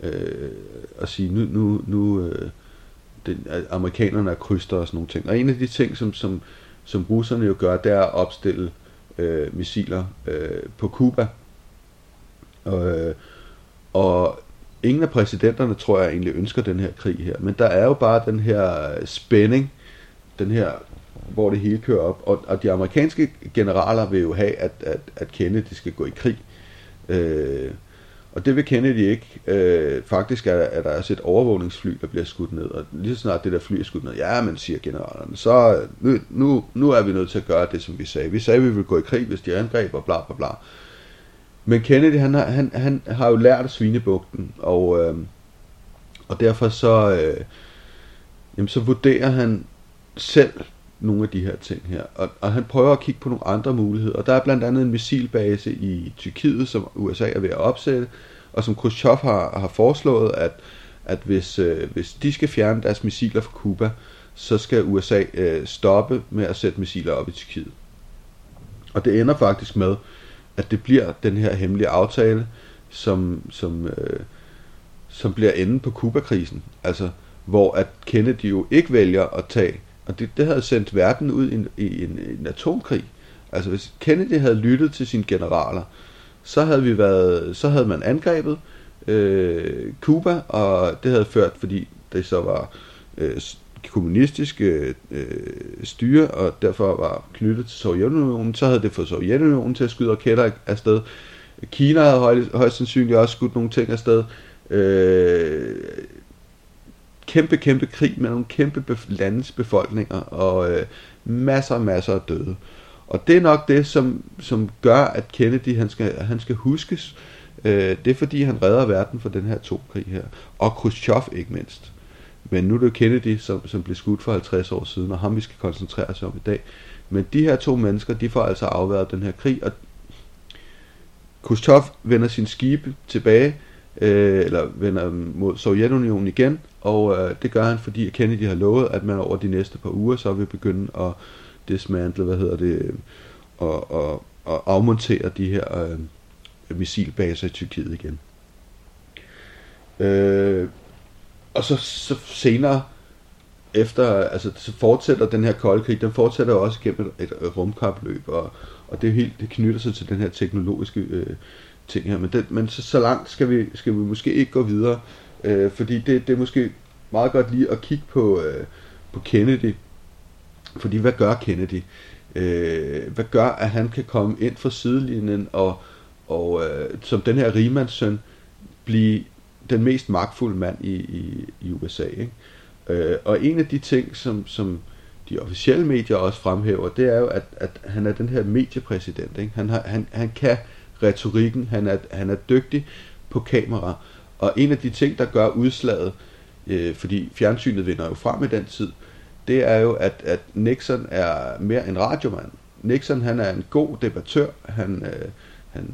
[SPEAKER 1] øh, at sige, nu, nu, nu øh, den, amerikanerne er kryster og sådan nogle ting. Og en af de ting, som, som, som russerne jo gør, det er at opstille øh, missiler øh, på Cuba. Og, øh, og ingen af præsidenterne, tror jeg, egentlig ønsker den her krig her. Men der er jo bare den her spænding, den her, hvor det hele kører op. Og, og de amerikanske generaler vil jo have, at, at, at Kennedy skal gå i krig. Øh, og det vil Kennedy ikke. Øh, faktisk er, er der også et overvågningsfly, der bliver skudt ned, og lige så snart det der fly er skudt ned, ja, men siger generalerne, så nu, nu, nu er vi nødt til at gøre det, som vi sagde. Vi sagde, at vi ville gå i krig, hvis de angreb, og bla bla bla. Men Kennedy, han har, han, han har jo lært af svinebugten, og, øh, og derfor så, øh, jamen, så vurderer han selv nogle af de her ting her. Og, og han prøver at kigge på nogle andre muligheder. Og der er blandt andet en missilbase i Tyrkiet, som USA er ved at opsætte, og som Khrushchev har, har foreslået, at, at hvis, øh, hvis de skal fjerne deres missiler fra Cuba, så skal USA øh, stoppe med at sætte missiler op i Tyrkiet. Og det ender faktisk med, at det bliver den her hemmelige aftale, som, som, øh, som bliver enden på Kubakrisen. Altså, hvor at Kennedy jo ikke vælger at tage og det, det havde sendt verden ud i en, i en, en atomkrig. Altså hvis Kennedy havde lyttet til sine generaler, så havde vi været, så havde man angrebet øh, Cuba, og det havde ført, fordi det så var øh, kommunistiske øh, øh, styre, og derfor var knyttet til Sovjetunionen, så havde det fået Sovjetunionen til at skyde raketter afsted. Kina havde højst, højst sandsynligt også skudt nogle ting afsted. Øh, kæmpe, kæmpe krig med nogle kæmpe landes befolkninger, og øh, masser og masser af døde. Og det er nok det, som, som gør, at Kennedy han skal, han skal huskes. Øh, det er fordi, han redder verden for den her to krig her. Og Khrushchev ikke mindst. Men nu er det Kennedy, som, som blev skudt for 50 år siden, og ham vi skal koncentrere os om i dag. Men de her to mennesker, de får altså afværet den her krig, og Khrushchev vender sin skibe tilbage, øh, eller vender mod Sovjetunionen igen, og øh, det gør han, fordi Kennedy har lovet, at man over de næste par uger, så vil begynde at dismantle, hvad hedder det, og, og, og afmontere de her øh, missilbaser i Tyrkiet igen. Øh, og så, så senere, efter, altså så fortsætter den her kolde krig, den fortsætter også gennem et, et rumkapløb, og, og det, helt, det knytter sig til den her teknologiske øh, ting her, men, det, men så, så langt skal vi, skal vi måske ikke gå videre, øh, fordi det, det er måske meget godt lige at kigge på, øh, på Kennedy, fordi hvad gør Kennedy? Øh, hvad gør, at han kan komme ind fra sidelinjen og, og øh, som den her rigmandssøn blive den mest magtfulde mand i, i, i USA. Ikke? Øh, og en af de ting, som, som de officielle medier også fremhæver, det er jo, at, at han er den her mediepræsident. Ikke? Han, har, han, han kan retorikken, han er, han er dygtig på kamera. Og en af de ting, der gør udslaget, øh, fordi fjernsynet vinder jo frem i den tid, det er jo, at, at Nixon er mere en radiomand. Nixon han er en god debattør, han, øh, han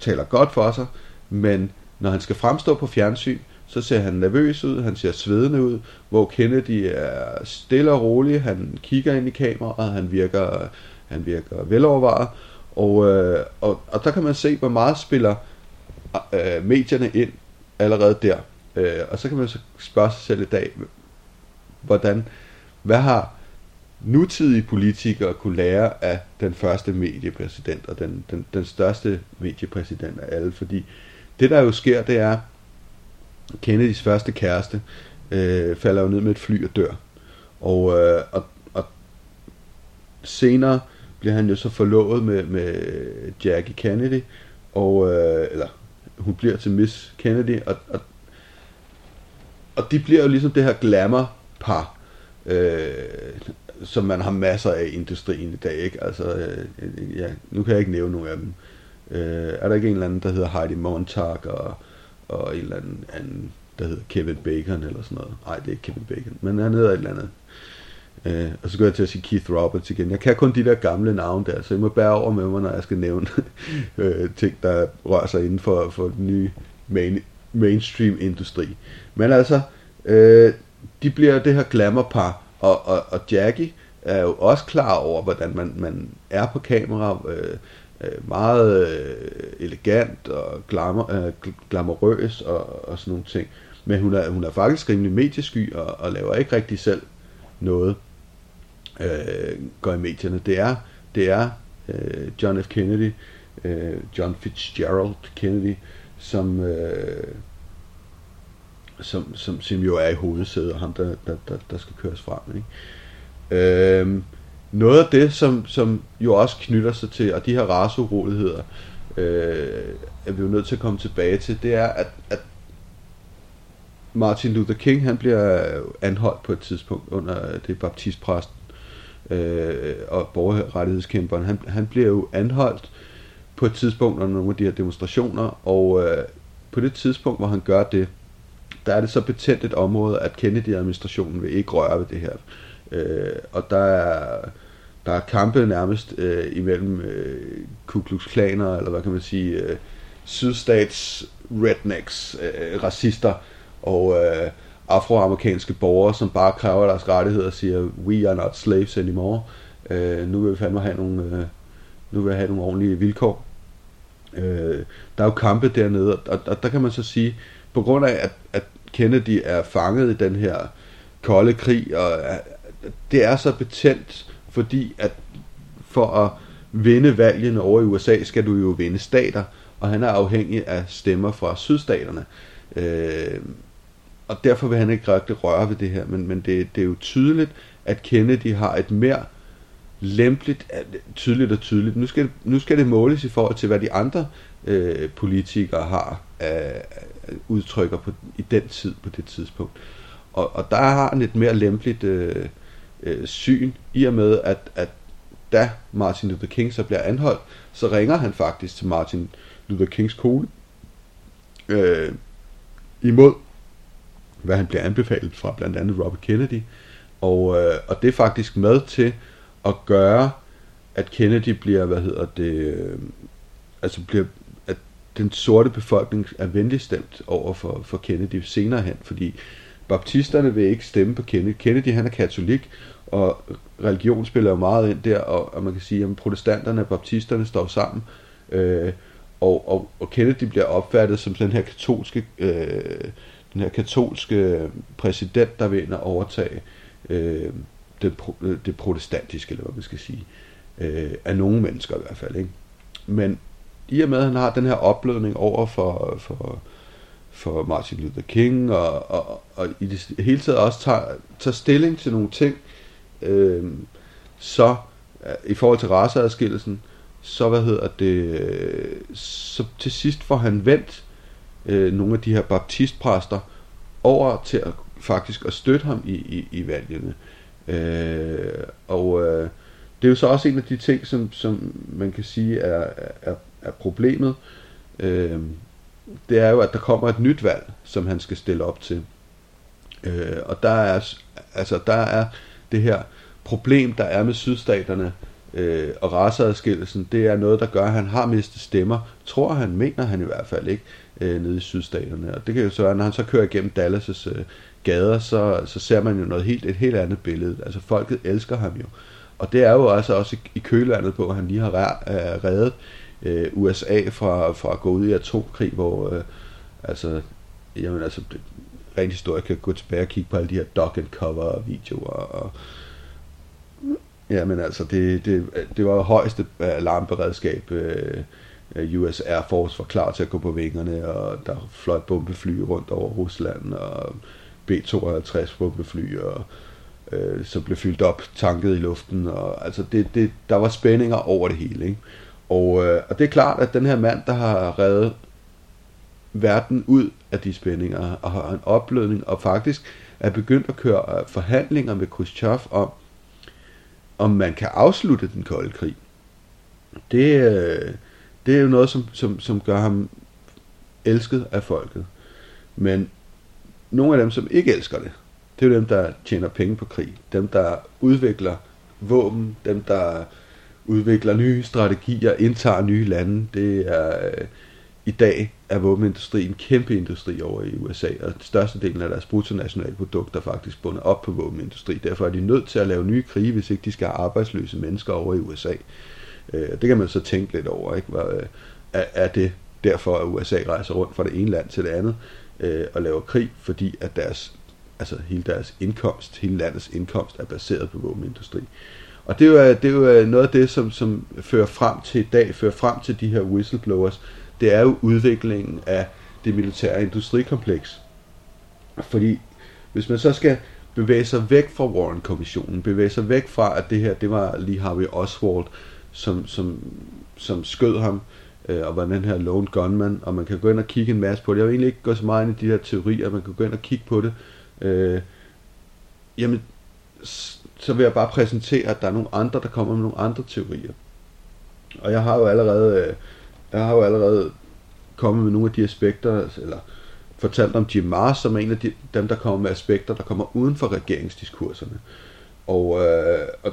[SPEAKER 1] taler godt for sig, men når han skal fremstå på fjernsyn, så ser han nervøs ud, han ser svedende ud, hvor Kennedy er stille og rolig, han kigger ind i kameraet, han virker, han virker velovervejet, og, øh, og, og der kan man se, hvor meget spiller øh, medierne ind allerede der. Øh, og så kan man så spørge sig selv i dag, hvordan, hvad har nutidige politikere kunne lære af den første mediepræsident og den, den, den største mediepræsident af alle, fordi det der jo sker, det er, Kennedys første kæreste øh, falder jo ned med et fly og dør. Og, øh, og, og senere bliver han jo så forlovet med, med Jackie Kennedy, og, øh, eller hun bliver til Miss Kennedy, og, og, og de bliver jo ligesom det her glamour par, øh, som man har masser af i industrien i dag, ikke? Altså, øh, ja, nu kan jeg ikke nævne nogen af dem. Øh, er der ikke en eller anden, der hedder Heidi Montag, og, og en eller anden, anden, der hedder Kevin Bacon, eller sådan noget? Nej, det er ikke Kevin Bacon, men han hedder et eller andet. Øh, Øh, og så går jeg til at sige Keith Roberts igen. Jeg kan kun de der gamle navne der, så jeg må bære over med mig, når jeg skal nævne [LAUGHS] øh, ting, der rører sig inden for, for den nye main, mainstream-industri. Men altså, øh, de bliver det her glamour-par, og, og, og Jackie er jo også klar over, hvordan man, man er på kamera, øh, øh, meget øh, elegant og glamour, øh, glamourøs og, og sådan nogle ting. Men hun er, hun er faktisk rimelig mediesky og, og laver ikke rigtig selv noget, øh, går i medierne. Det er, det er øh, John F. Kennedy, øh, John Fitzgerald Kennedy, som, øh, som, som, som jo er i hovedsædet, og ham, der, der, der, der skal køres frem. Ikke? Øh, noget af det, som, som jo også knytter sig til, og de her rasuroligheder, øh, er vi jo nødt til at komme tilbage til, det er, at, at Martin Luther King, han bliver anholdt på et tidspunkt under det baptistpræsten, øh, og borgerrettighedskæmperen, han, han bliver jo anholdt på et tidspunkt under nogle af de her demonstrationer, og øh, på det tidspunkt, hvor han gør det, der er det så betændt et område, at Kennedy-administrationen vil ikke røre ved det her. Øh, og der er, der er kampe nærmest øh, imellem øh, Ku Klux Klaner, eller hvad kan man sige, øh, sydstats rednecks, øh, racister, og øh, afroamerikanske borgere, som bare kræver deres rettigheder og siger, we are not slaves anymore. Øh, nu vil vi fandme have nogle, øh, nu vil jeg have nogle ordentlige vilkår. Øh, der er jo kampe dernede, og, og der kan man så sige, på grund af, at, at Kennedy er fanget i den her kolde krig, og øh, det er så betændt, fordi at for at vinde valgene over i USA, skal du jo vinde stater, og han er afhængig af stemmer fra sydstaterne. Øh, og derfor vil han ikke rigtig røre ved det her, men, men det, det er jo tydeligt, at Kennedy har et mere lempeligt, tydeligt og tydeligt. Nu skal, nu skal det måles i forhold til, hvad de andre øh, politikere har af, udtrykker på, i den tid, på det tidspunkt. Og, og der har han et mere lempeligt øh, øh, syn, i og med, at, at da Martin Luther King så bliver anholdt, så ringer han faktisk til Martin Luther Kings kone øh, imod, hvad han bliver anbefalet fra blandt andet Robert Kennedy. Og, øh, og det er faktisk med til at gøre, at Kennedy bliver, hvad hedder det, øh, altså bliver, at den sorte befolkning er venligstemt over for, for Kennedy senere hen, fordi baptisterne vil ikke stemme på Kennedy. Kennedy han er katolik, og religion spiller jo meget ind der, og, og man kan sige, at protestanterne og baptisterne står sammen, øh, og, og, og Kennedy bliver opfattet som den her katolske, øh, den her katolske præsident, der vil ind og overtage øh, det, øh, det protestantiske, eller hvad man skal sige, øh, af nogle mennesker i hvert fald. Ikke? Men i og med, at han har den her oplødning over for, for, for Martin Luther King, og, og, og i det hele taget også tager, tager stilling til nogle ting, øh, så øh, i forhold til raceadskillelsen, så hvad hedder det, øh, så til sidst får han vendt øh, nogle af de her baptistpræster over til at faktisk at støtte ham i, i, i valgene. Øh, og øh, det er jo så også en af de ting, som, som man kan sige er, er, er problemet. Øh, det er jo, at der kommer et nyt valg, som han skal stille op til. Øh, og der er, altså, der er det her problem, der er med sydstaterne øh, og raceadskillelsen, det er noget, der gør, at han har mistet stemmer. Tror han, mener han i hvert fald ikke, øh, nede i sydstaterne. Og det kan jo så være, når han så kører igennem Dallas' øh, gader, så, så ser man jo noget helt, et helt andet billede. Altså folket elsker ham jo. Og det er jo altså også i, i kølandet på, at han lige har øh, reddet øh, USA fra, fra at gå ud i atomkrig, hvor øh, altså, jamen, altså, det, rent historisk kan gå tilbage og kigge på alle de her dog and cover videoer og Ja, men altså, det, det, det var højeste alarmberedskab. Øh, Øh, US Air Force var klar til at gå på vingerne, og der fløj bombefly rundt over Rusland, og B-52 bombefly, og øh, så blev fyldt op, tanket i luften, og altså det, det, der var spændinger over det hele, ikke? Og, øh, og det er klart, at den her mand, der har reddet verden ud af de spændinger, og har en oplødning, og faktisk er begyndt at køre øh, forhandlinger med Khrushchev om, om man kan afslutte den kolde krig. Det, øh, det er jo noget, som, som, som gør ham elsket af folket. Men nogle af dem, som ikke elsker det, det er jo dem, der tjener penge på krig. Dem, der udvikler våben, dem, der udvikler nye strategier, indtager nye lande. Det er øh, i dag er våbenindustrien en kæmpe industri over i USA, og størstedelen af deres bruttonationale produkter faktisk bundet op på våbenindustri. Derfor er de nødt til at lave nye krige, hvis ikke de skal have arbejdsløse mennesker over i USA. Øh, det kan man så tænke lidt over, ikke? Øh, er det derfor, at USA rejser rundt fra det ene land til det andet øh, og laver krig, fordi at deres, altså hele deres indkomst, hele landets indkomst er baseret på våbenindustri. Og det er jo, det er jo øh, noget af det, som, som fører frem til i dag, fører frem til de her whistleblowers, det er jo udviklingen af det militære industrikompleks. Fordi hvis man så skal bevæge sig væk fra Warren-kommissionen, bevæge sig væk fra, at det her, det var lige Harvey Oswald, som, som, som skød ham, øh, og var den her lone gunman, og man kan gå ind og kigge en masse på det. Jeg vil egentlig ikke gå så meget ind i de her teorier, man kan gå ind og kigge på det. Øh, jamen, så vil jeg bare præsentere, at der er nogle andre, der kommer med nogle andre teorier. Og jeg har jo allerede øh, jeg har jo allerede kommet med nogle af de aspekter, eller fortalt om Jim Mars, som er en af de, dem, der kommer med aspekter, der kommer uden for regeringsdiskurserne. Og, øh, og, og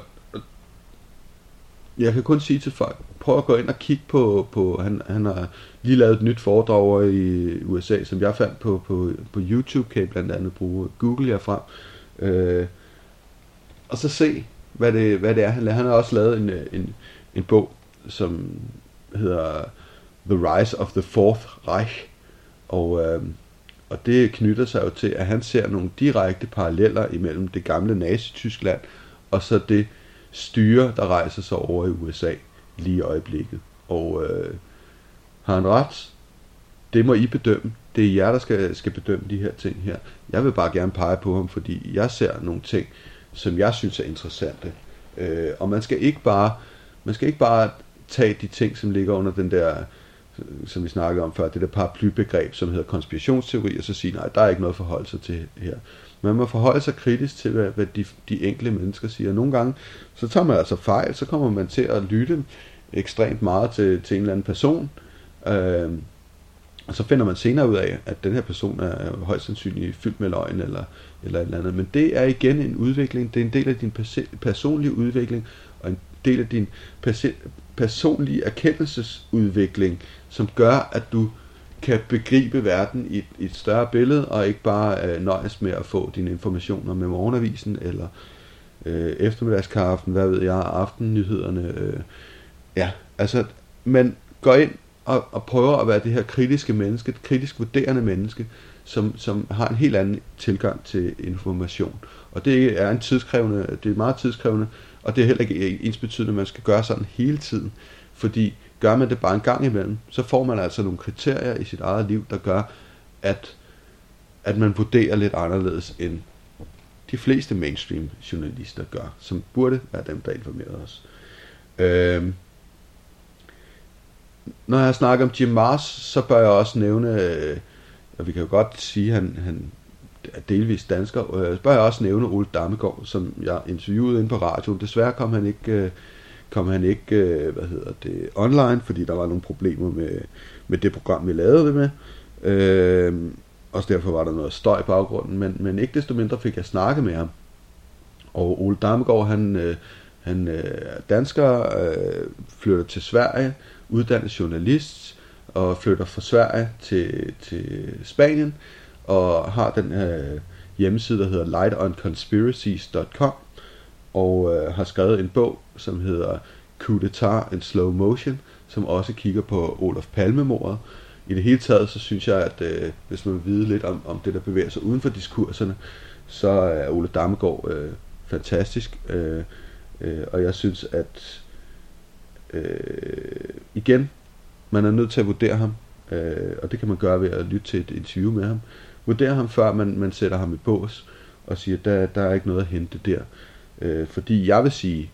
[SPEAKER 1] jeg kan kun sige til folk, prøv at gå ind og kigge på, på han, han har lige lavet et nyt foredrag over i USA, som jeg fandt på, på, på YouTube, kan I blandt andet bruge Google jer frem. Øh, og så se, hvad det, hvad det er. Han, han har også lavet en, en, en bog, som hedder The Rise of the Fourth Reich. Og, øh, og det knytter sig jo til, at han ser nogle direkte paralleller imellem det gamle Nazi-Tyskland og så det styre, der rejser sig over i USA lige i øjeblikket. Og øh, har han ret? Det må I bedømme. Det er jer, der skal, skal bedømme de her ting her. Jeg vil bare gerne pege på ham, fordi jeg ser nogle ting, som jeg synes er interessante. Øh, og man skal ikke bare man skal ikke bare tage de ting, som ligger under den der som vi snakkede om før, det der paraplybegreb, som hedder konspirationsteori, og så sige, nej, der er ikke noget forhold sig til her. Man må forholde sig kritisk til, hvad, hvad de, de enkelte mennesker siger. Nogle gange, så tager man altså fejl, så kommer man til at lytte ekstremt meget til, til en eller anden person, øh, og så finder man senere ud af, at den her person er højst sandsynligt fyldt med løgn eller, eller et eller andet. Men det er igen en udvikling, det er en del af din personlige udvikling, og en del af din personlige erkendelsesudvikling, som gør, at du kan begribe verden i et, i et større billede, og ikke bare øh, nøjes med at få dine informationer med morgenavisen, eller øh, eftermiddagskaffen, hvad ved jeg, aftennyhederne. Øh, ja, altså, men gå ind og, og prøver at være det her kritiske menneske, et kritisk vurderende menneske, som, som har en helt anden tilgang til information. Og det er en tidskrævende, det er meget tidskrævende, og det er heller ikke ens betydende, at man skal gøre sådan hele tiden. Fordi gør man det bare en gang imellem, så får man altså nogle kriterier i sit eget liv, der gør, at, at man vurderer lidt anderledes end de fleste mainstream journalister gør, som burde være dem, der informerer os. Øh, når jeg snakker om Jim Mars, så bør jeg også nævne, øh, og vi kan jo godt sige, at han, han er delvis dansker. Øh, så bør jeg også nævne Ole Dammegaard, som jeg interviewede inde på radioen. Desværre kom han ikke, øh, kom han ikke øh, hvad hedder det, online, fordi der var nogle problemer med, med det program, vi lavede det med. Øh, og derfor var der noget støj i baggrunden, men, men ikke desto mindre fik jeg snakket med ham. Og Ole Dammegaard, han, øh, han øh, er dansker, øh, flytter til Sverige, uddannet journalist, og flytter fra Sverige til, til Spanien, og har den øh, hjemmeside, der hedder lightonconspiracies.com, og øh, har skrevet en bog, som hedder Coup d'etat in Slow Motion, som også kigger på Olof Palme-mordet. I det hele taget, så synes jeg, at øh, hvis man vil vide lidt om, om det, der bevæger sig uden for diskurserne, så er Ole Dammegaard øh, fantastisk. Øh, øh, og jeg synes, at øh, igen, man er nødt til at vurdere ham, øh, og det kan man gøre ved at lytte til et interview med ham. Vurdere ham, før man, man sætter ham i bås, og siger, at der, der er ikke noget at hente der. Øh, fordi jeg vil sige,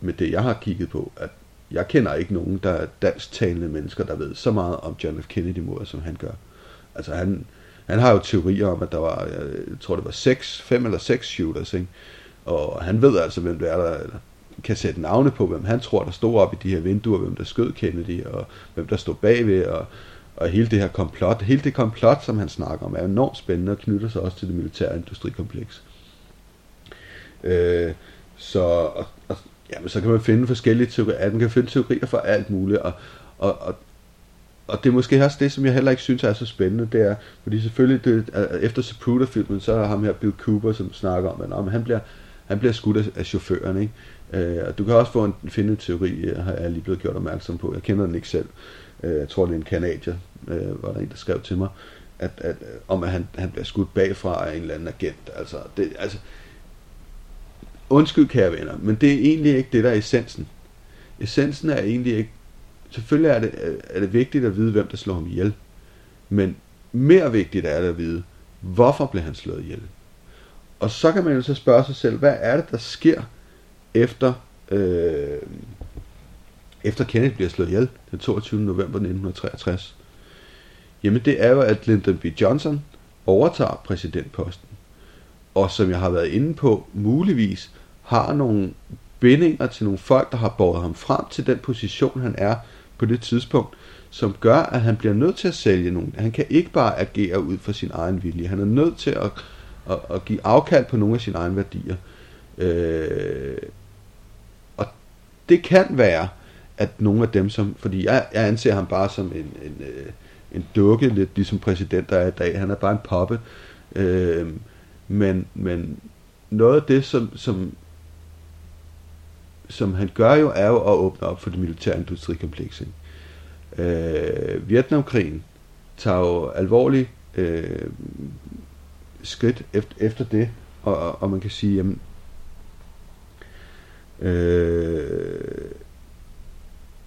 [SPEAKER 1] med det jeg har kigget på, at jeg kender ikke nogen, der er dansktalende mennesker, der ved så meget om John F. Kennedy-mordet, som han gør. Altså han, han har jo teorier om, at der var, øh, jeg tror det var seks, fem eller seks shooters, ikke? Og han ved altså, hvem det er, der kan sætte navne på, hvem han tror, der stod op i de her vinduer, hvem der skød Kennedy, og hvem der stod bagved, og, og hele det her komplot, hele det komplot, som han snakker om, er enormt spændende og knytter sig også til det militære industrikompleks. Øh, så, og, og, jamen, så kan man finde forskellige teorier, man kan finde teorier for alt muligt, og, og, og, og det er måske også det, som jeg heller ikke synes er så spændende, det er, fordi selvfølgelig, det, øh, efter Zapruder-filmen, så er ham her Bill Cooper, som snakker om, at at han bliver, han bliver skudt af, af chaufføren, ikke? Øh, og du kan også få en, finde en teori, øh, har jeg lige blevet gjort opmærksom på, jeg kender den ikke selv, øh, jeg tror det er en kanadier, øh, var der en, der skrev til mig, at, at, øh, om at han, han bliver skudt bagfra af en eller anden agent, altså, det, altså, undskyld kære venner, men det er egentlig ikke det, der er essensen. Essensen er egentlig ikke, selvfølgelig er det, er det vigtigt at vide, hvem der slår ham ihjel, men mere vigtigt er det at vide, hvorfor blev han slået ihjel. Og så kan man jo så spørge sig selv, hvad er det, der sker efter, øh, efter Kennedy bliver slået ihjel den 22. november 1963? Jamen det er jo, at Lyndon B. Johnson overtager præsidentposten. Og som jeg har været inde på, muligvis har nogle bindinger til nogle folk, der har båret ham frem til den position, han er på det tidspunkt, som gør, at han bliver nødt til at sælge nogen. Han kan ikke bare agere ud fra sin egen vilje. Han er nødt til at, at, at give afkald på nogle af sine egne værdier. Øh, og det kan være, at nogle af dem, som... Fordi jeg, jeg anser ham bare som en, en, øh, en dukke, lidt ligesom præsident der er i dag. Han er bare en poppe. Øh, men, men noget af det, som, som som han gør jo, er jo at åbne op for det militære industrikompleks. Øh, Vietnamkrigen tager jo alvorlige øh, skridt efter, efter det, og, og man kan sige, jamen, øh,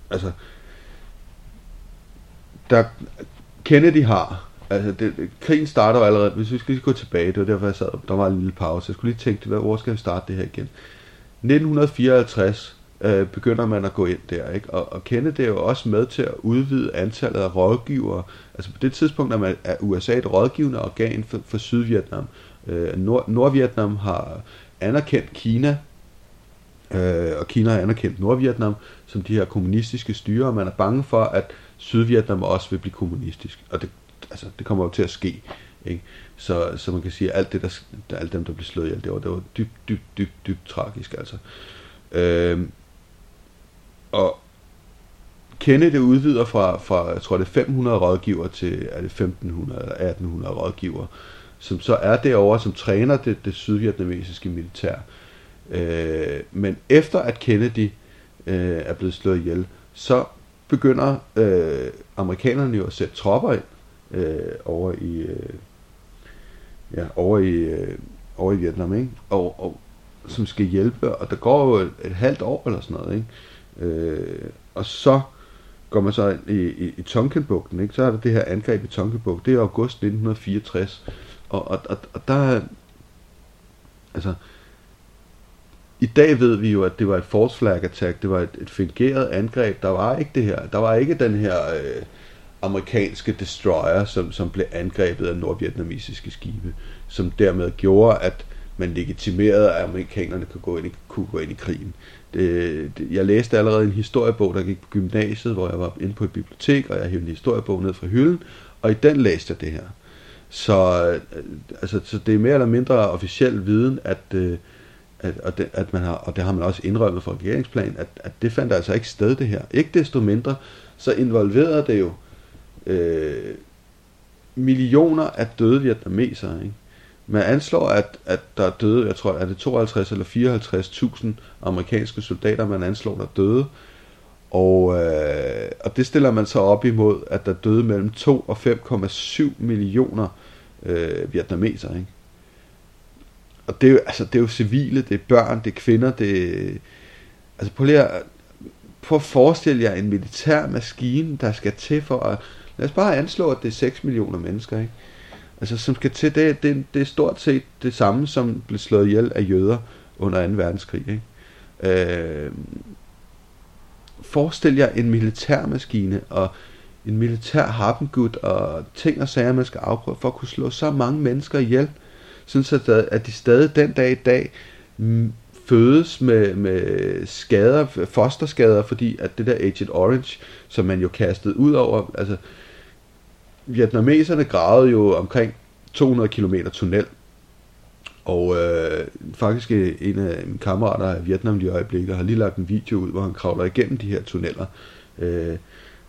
[SPEAKER 1] altså, der Kennedy har, altså det, krigen starter jo allerede, hvis vi skal lige gå tilbage, det var derfor jeg sad, der var en lille pause, jeg skulle lige tænke, hvor skal vi starte det her igen? 1954 øh, begynder man at gå ind der, ikke? Og, og Kennedy er jo også med til at udvide antallet af rådgivere. Altså på det tidspunkt er, man, er USA et rådgivende organ for, for Sydvietnam. Øh, Nord, Nordvietnam har anerkendt Kina, øh, og Kina har anerkendt Nordvietnam som de her kommunistiske styre, og man er bange for, at Sydvietnam også vil blive kommunistisk. Og det, altså, det kommer jo til at ske. Ikke? Så, så man kan sige, at alt det, der, der, alt dem, der blev slået ihjel, det var, det var dybt, dybt, dybt, dybt tragisk. Altså. Øhm, og Kennedy udvider fra, fra, jeg tror det er 500 rådgiver til, er det 1500 eller 1800 rådgiver, som så er derovre, som træner det, det sydvietnamesiske militær. Øh, men efter at Kennedy øh, er blevet slået ihjel, så begynder øh, amerikanerne jo at sætte tropper ind øh, over i øh, ja, over i, øh, over i Vietnam, ikke? Og, og, som skal hjælpe, og der går jo et, et halvt år eller sådan noget, ikke? Øh, og så går man så i, i, i Tonkinbugten, ikke? Så er der det her angreb i Tonkinbugten, det er august 1964, og, og, og, og der altså, i dag ved vi jo, at det var et force flag attack, det var et, et fingeret angreb, der var ikke det her, der var ikke den her øh, amerikanske destroyer, som, som blev angrebet af nordvietnamesiske skibe, som dermed gjorde, at man legitimerede, at amerikanerne kunne gå ind i, kunne gå ind i krigen. Det, det, jeg læste allerede en historiebog, der gik på gymnasiet, hvor jeg var inde på et bibliotek, og jeg hævde en historiebog ned fra hylden, og i den læste jeg det her. Så, øh, altså, så det er mere eller mindre officiel viden, at, øh, at, at, det, at man har, og det har man også indrømmet fra regeringsplan, at, at det fandt altså ikke sted det her. Ikke desto mindre, så involverede det jo øh, millioner af døde vietnamesere. Ikke? Man anslår, at, at der er døde, jeg tror, er det 52 eller 54.000 amerikanske soldater, man anslår, der døde. Og, øh, og det stiller man så op imod, at der døde mellem 2 og 5,7 millioner øh, vietnamesere. Ikke? Og det er, jo, altså, det er jo civile, det er børn, det er kvinder, det er, altså prøv lige at, prøv at forestille jer en militær maskine, der skal til for at Lad os bare anslå, at det er 6 millioner mennesker, ikke? Altså, som skal til, det, det, det er stort set det samme, som blev slået ihjel af jøder under 2. verdenskrig, ikke? Øh, forestil jer en militærmaskine, og en militær harpengud og ting og sager, man skal afprøve for at kunne slå så mange mennesker ihjel. Sådan så at de stadig den dag i dag mm, fødes med, med skader, fosterskader, fordi at det der Agent Orange, som man jo kastede ud over, altså vietnameserne gravede jo omkring 200 km tunnel, og øh, faktisk en af mine kammerater i Vietnam i øjeblikket har lige lagt en video ud, hvor han kravler igennem de her tunneller. Øh,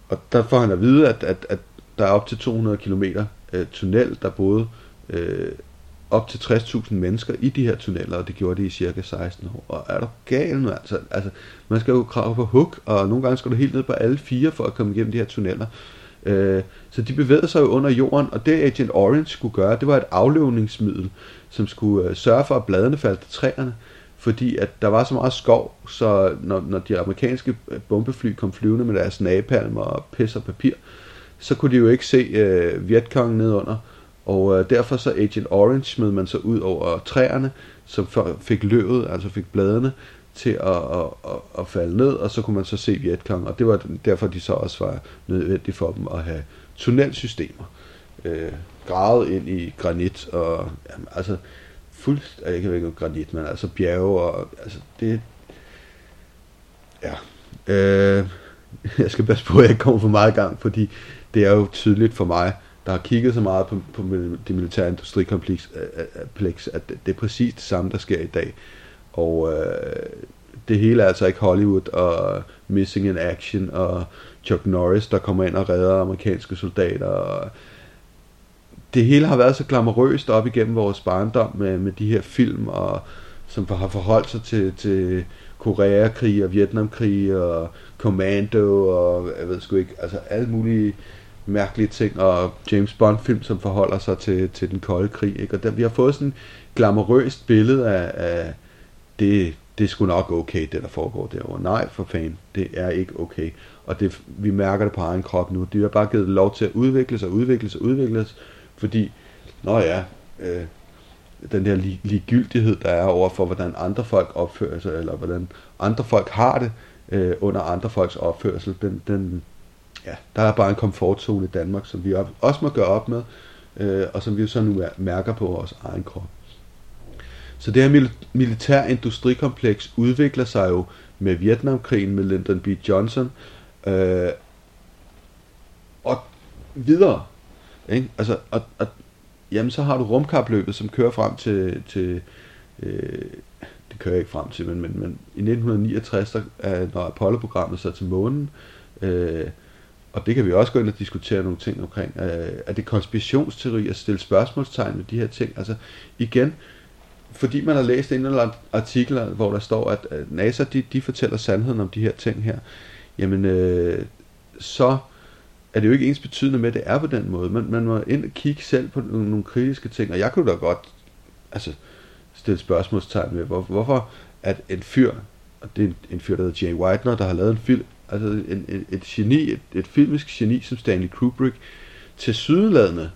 [SPEAKER 1] og der får han at vide, at, at, at der er op til 200 km øh, tunnel, der både øh, op til 60.000 mennesker i de her tunneller, og det gjorde de i cirka 16 år. Og er du gal nu? Altså, altså, man skal jo krave på hug, og nogle gange skal du helt ned på alle fire for at komme igennem de her tunneller. Øh, så de bevægede sig jo under jorden, og det Agent Orange skulle gøre, det var et afløvningsmiddel, som skulle øh, sørge for, at bladene faldt til træerne, fordi at der var så meget skov, så når, når de amerikanske øh, bombefly kom flyvende med deres napalm og pis og papir, så kunne de jo ikke se øh, Vietcong nedunder, og øh, derfor så Agent Orange smed man så ud over træerne, som fik løvet, altså fik bladene, til at, at, at, at falde ned, og så kunne man så se Vietcong, og det var derfor, de så også var nødvendigt for dem at have tunnelsystemer, øh, gravet ind i granit, og jamen, altså fuldt, jeg kan ikke granit, men altså bjerge, og altså det, ja, øh, [LAUGHS] jeg skal passe på, at jeg ikke kommer for meget i gang, fordi det er jo tydeligt for mig, der har kigget så meget på, på det militære industrikompleks, øh, øh, øh, at det er præcis det samme, der sker i dag. Og øh, det hele er altså ikke Hollywood og Missing in Action og Chuck Norris, der kommer ind og redder amerikanske soldater. Og det hele har været så glamourøst op igennem vores barndom med, med de her film, og, som har forholdt sig til, til Koreakrig og Vietnamkrig og Commando og jeg ved sgu ikke, altså alle mulige mærkelige ting, og James Bond film, som forholder sig til, til den kolde krig, ikke? og der, vi har fået sådan et glamourøst billede af, af det, det er sgu nok okay, det der foregår derovre. Nej, for fanden, det er ikke okay. Og det, vi mærker det på egen krop nu. De har bare givet lov til at udvikle sig, udvikle sig, udvikle sig, fordi, nå ja, øh, den der lig, ligegyldighed, der er over for, hvordan andre folk opfører sig, eller hvordan andre folk har det øh, under andre folks opførsel, den, den, ja, der er bare en komfortzone i Danmark, som vi også må gøre op med, øh, og som vi jo så nu mærker på vores egen krop. Så det her militær industrikompleks udvikler sig jo med Vietnamkrigen med Lyndon B. Johnson, øh, og videre. Ikke? Altså, og, og, jamen, så har du rumkapløbet, som kører frem til, til øh, det kører ikke frem til, men, men, men i 1969, der, når Apollo-programmet så til månen, øh, og det kan vi også gå ind og diskutere nogle ting omkring, øh, er det konspirationsteori at stille spørgsmålstegn med de her ting? Altså igen, fordi man har læst en eller anden artikel, hvor der står, at NASA de, de fortæller sandheden om de her ting her, jamen øh, så er det jo ikke ens betydende med, at det er på den måde. Man, man må ind og kigge selv på nogle, nogle kritiske ting, og jeg kunne da godt altså, stille spørgsmålstegn med, hvor, hvorfor at en fyr, og det er en, en fyr, der hedder Jay Whitener, der har lavet en film, altså en, en, et geni, et, et filmisk geni som Stanley Kubrick, til sydenladende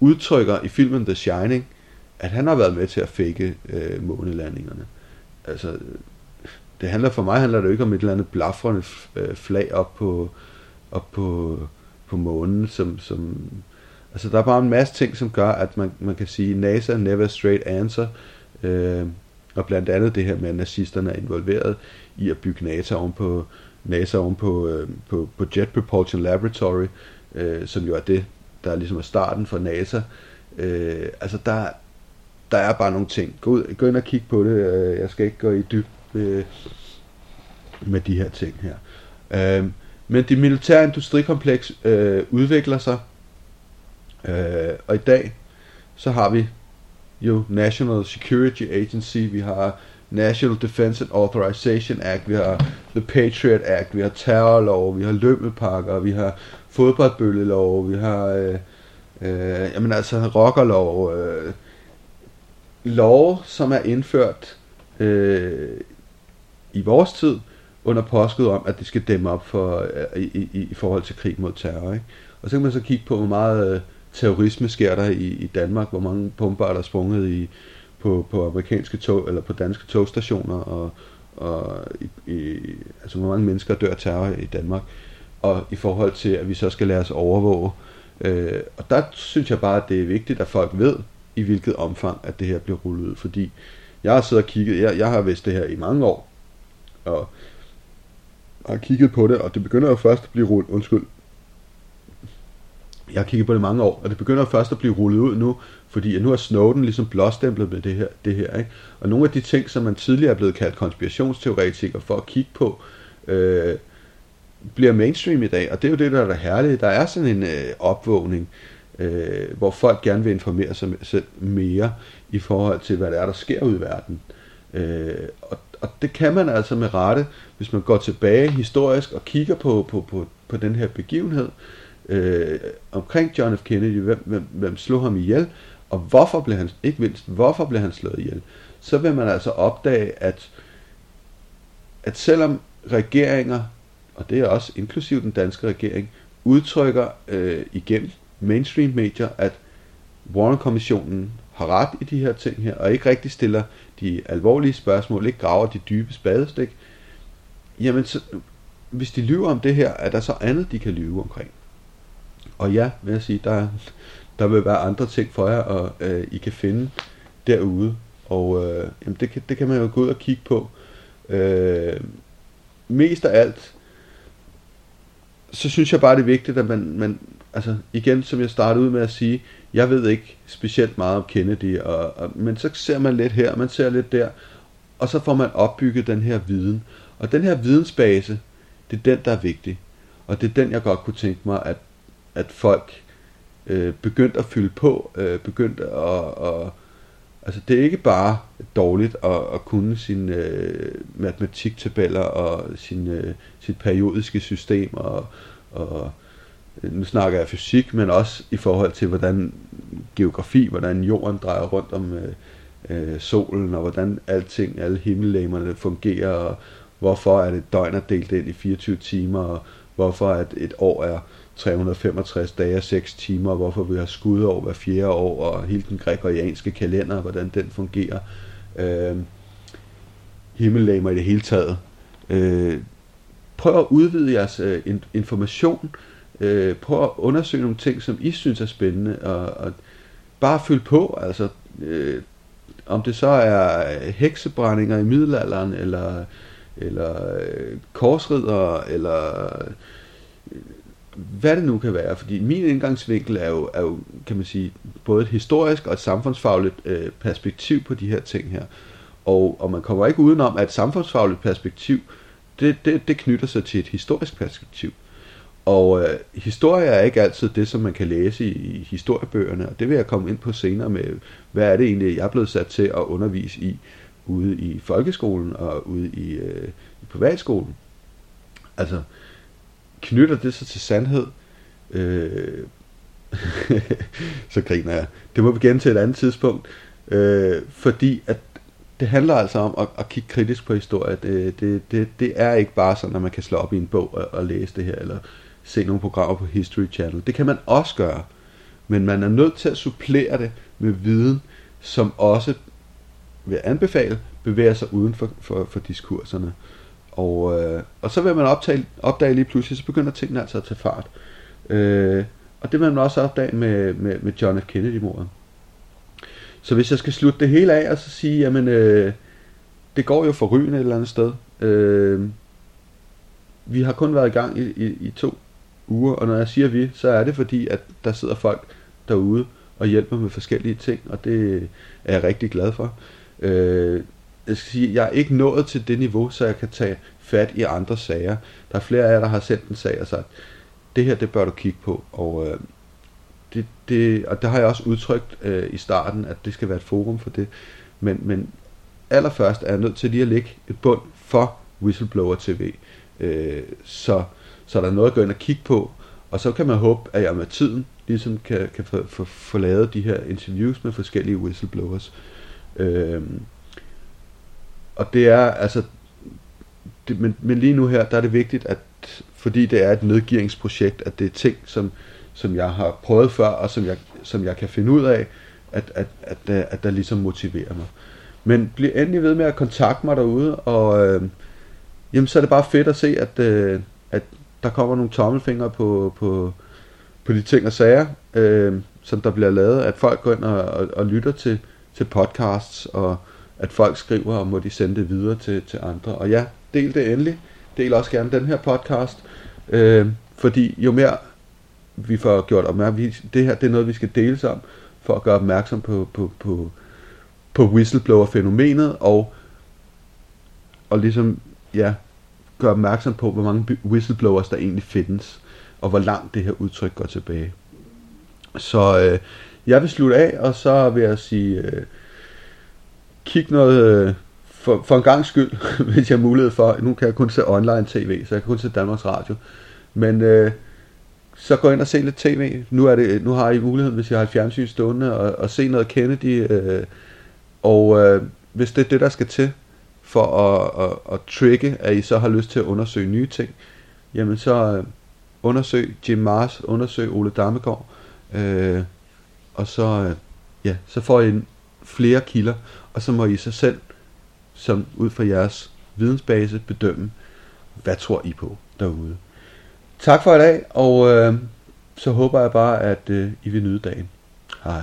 [SPEAKER 1] udtrykker i filmen The Shining, at han har været med til at fake øh, månelandingerne. Altså, det handler for mig handler det jo ikke om et eller andet blafrende øh, flag op på, op på, på månen, som, som altså der er bare en masse ting, som gør, at man, man kan sige, NASA never straight answer, øh, og blandt andet det her med, at nazisterne er involveret i at bygge NASA oven på, NASA oven på, øh, på, på Jet Propulsion Laboratory, øh, som jo er det, der ligesom er starten for NASA. Øh, altså der, der er bare nogle ting. Gå, ud, gå ind og kig på det. Øh, jeg skal ikke gå i dyb med, med de her ting her. Øh, men det militære industrikompleks øh, udvikler sig, øh, og i dag så har vi jo National Security Agency, vi har National Defense and Authorization Act, vi har The Patriot Act, vi har terrorlov, vi har lømmelpakker, vi har fodboldbøllelov, vi har øh, øh, jamen altså rockerlov, øh, lov, som er indført øh, i vores tid under påskud om, at det skal dæmme op for, øh, i, i, i forhold til krig mod terror. Ikke? Og så kan man så kigge på, hvor meget øh, terrorisme sker der i, i Danmark, hvor mange bomber der er sprunget i, på, på amerikanske tog, eller på danske togstationer, og, og i, i, altså hvor mange mennesker dør terror i Danmark. og i forhold til, at vi så skal lade os overvåge. Øh, og der synes jeg bare, at det er vigtigt, at folk ved, i hvilket omfang, at det her bliver rullet ud. Fordi jeg har siddet og kigget, jeg, jeg har vidst det her i mange år, og har kigget på det, og det begynder jo først at blive rullet, undskyld, jeg har kigget på det mange år, og det begynder først at blive rullet ud nu, fordi nu er Snowden ligesom blåstemplet med det her. Det her ikke? Og nogle af de ting, som man tidligere er blevet kaldt konspirationsteoretikere for at kigge på, øh, bliver mainstream i dag, og det er jo det, der er det herlige. Der er sådan en øh, opvågning, øh, hvor folk gerne vil informere sig selv mere i forhold til, hvad der er, der sker ud i verden. Øh, og, og det kan man altså med rette, hvis man går tilbage historisk og kigger på, på, på, på den her begivenhed, øh, omkring John F. Kennedy, hvem, hvem, hvem slog ham ihjel, og hvorfor blev han, ikke mindst, hvorfor blev han slået ihjel, så vil man altså opdage, at, at selvom regeringer, og det er også inklusiv den danske regering, udtrykker øh, igennem mainstream medier, at Warren-kommissionen har ret i de her ting her, og ikke rigtig stiller de alvorlige spørgsmål, ikke graver de dybe spadestik, jamen så, hvis de lyver om det her, er der så andet, de kan lyve omkring. Og ja, vil jeg sige, der, der vil være andre ting for jer, og øh, I kan finde derude. Og øh, jamen det, kan, det kan man jo gå ud og kigge på. Øh, mest af alt, så synes jeg bare, det er vigtigt, at man, man altså igen, som jeg startede ud med at sige, jeg ved ikke specielt meget om Kennedy, og, og, men så ser man lidt her, man ser lidt der, og så får man opbygget den her viden. Og den her vidensbase, det er den, der er vigtig. Og det er den, jeg godt kunne tænke mig, at at folk øh, begyndte at fylde på, øh, begyndte at, at altså det er ikke bare dårligt at, at kunne sine øh, matematiktabeller og sin, øh, sit periodiske system og, og nu snakker jeg fysik, men også i forhold til hvordan geografi, hvordan jorden drejer rundt om øh, øh, solen og hvordan alting, alle himmellægerne fungerer og hvorfor er det døgn er delt ind i 24 timer og hvorfor at et år er 365 dage og 6 timer, og hvorfor vi har skud over hver fjerde år, og hele den gregorianske kalender, hvordan den fungerer. Øh, himmellægmer i det hele taget. Øh, prøv at udvide jeres øh, information. Øh, Øh, prøv at undersøge nogle ting, som I synes er spændende, og, og bare fyld på. Altså, øh, om det så er heksebrændinger i middelalderen, eller, eller øh, korsridder, eller øh, hvad det nu kan være, fordi min indgangsvinkel er jo, er jo kan man sige, både et historisk og et samfundsfagligt øh, perspektiv på de her ting her. Og, og man kommer ikke udenom, at et samfundsfagligt perspektiv, det, det, det knytter sig til et historisk perspektiv. Og øh, historie er ikke altid det, som man kan læse i, i historiebøgerne, og det vil jeg komme ind på senere med, hvad er det egentlig, jeg er blevet sat til at undervise i ude i folkeskolen og ude i, øh, i privatskolen. Altså, knytter det sig til sandhed, øh, [LAUGHS] så griner jeg. Det må vi igen til et andet tidspunkt, øh, fordi at det handler altså om at, at kigge kritisk på historie. Det, det, det, det er ikke bare sådan, at man kan slå op i en bog og, og læse det her, eller se nogle programmer på History Channel. Det kan man også gøre, men man er nødt til at supplere det med viden, som også vil anbefale bevæger sig uden for, for, for diskurserne. Og, øh, og så vil man optage, opdage lige pludselig, så begynder tingene altså at tage fart. Øh, og det vil man også opdage med, med, med John F. Kennedy-mordet. Så hvis jeg skal slutte det hele af og så sige, jamen øh, det går jo for rygende et eller andet sted. Øh, vi har kun været i gang i, i, i to uger, og når jeg siger vi, så er det fordi, at der sidder folk derude og hjælper med forskellige ting, og det er jeg rigtig glad for. Øh, jeg skal sige, jeg er ikke nået til det niveau, så jeg kan tage fat i andre sager. Der er flere af jer, der har sendt en sag og sagt, det her, det bør du kigge på. Og, øh, det, det, og det har jeg også udtrykt øh, i starten, at det skal være et forum for det. Men, men allerførst er jeg nødt til lige at lægge et bund for Whistleblower TV. Øh, så, så der noget at gå ind og kigge på. Og så kan man håbe, at jeg med tiden ligesom kan, kan få, få, få lavet de her interviews med forskellige whistleblowers. Øhm, og det er altså, det, men, men lige nu her, der er det vigtigt, at fordi det er et nedgivningsprojekt, at det er ting, som, som jeg har prøvet før, og som jeg, som jeg kan finde ud af, at, at, at, at, at der ligesom motiverer mig. Men bliv endelig ved med at kontakte mig derude, og øh, jamen, så er det bare fedt at se, at, øh, der kommer nogle tommelfingre på, på, på de ting og sager, øh, som der bliver lavet, at folk går ind og, og, og lytter til, til podcasts, og at folk skriver, og må de sende det videre til, til andre. Og ja, del det endelig. Del også gerne den her podcast, øh, fordi jo mere vi får gjort opmærksom, det her det er noget, vi skal dele sammen, for at gøre opmærksom på, på, på, på whistleblower-fænomenet, og, og ligesom, ja, gøre opmærksom på, hvor mange whistleblowers der egentlig findes, og hvor langt det her udtryk går tilbage. Så øh, jeg vil slutte af, og så vil jeg sige, øh, kig noget, øh, for, for en gang skyld, [LAUGHS] hvis jeg har mulighed for, nu kan jeg kun se online tv, så jeg kan kun se Danmarks Radio, men øh, så gå ind og se lidt tv. Nu, er det, nu har I muligheden, hvis jeg har et fjernsyn stående, og, og se noget Kennedy, øh, og øh, hvis det er det, der skal til, for at, at, at trigge, at I så har lyst til at undersøge nye ting, jamen så øh, undersøg Jim Mars, undersøg Ole Dammegaard, øh, og så, øh, ja, så får I flere kilder, og så må I så selv, som ud fra jeres vidensbase, bedømme, hvad tror I på derude. Tak for i dag, og øh, så håber jeg bare, at øh, I vil nyde dagen. Hej.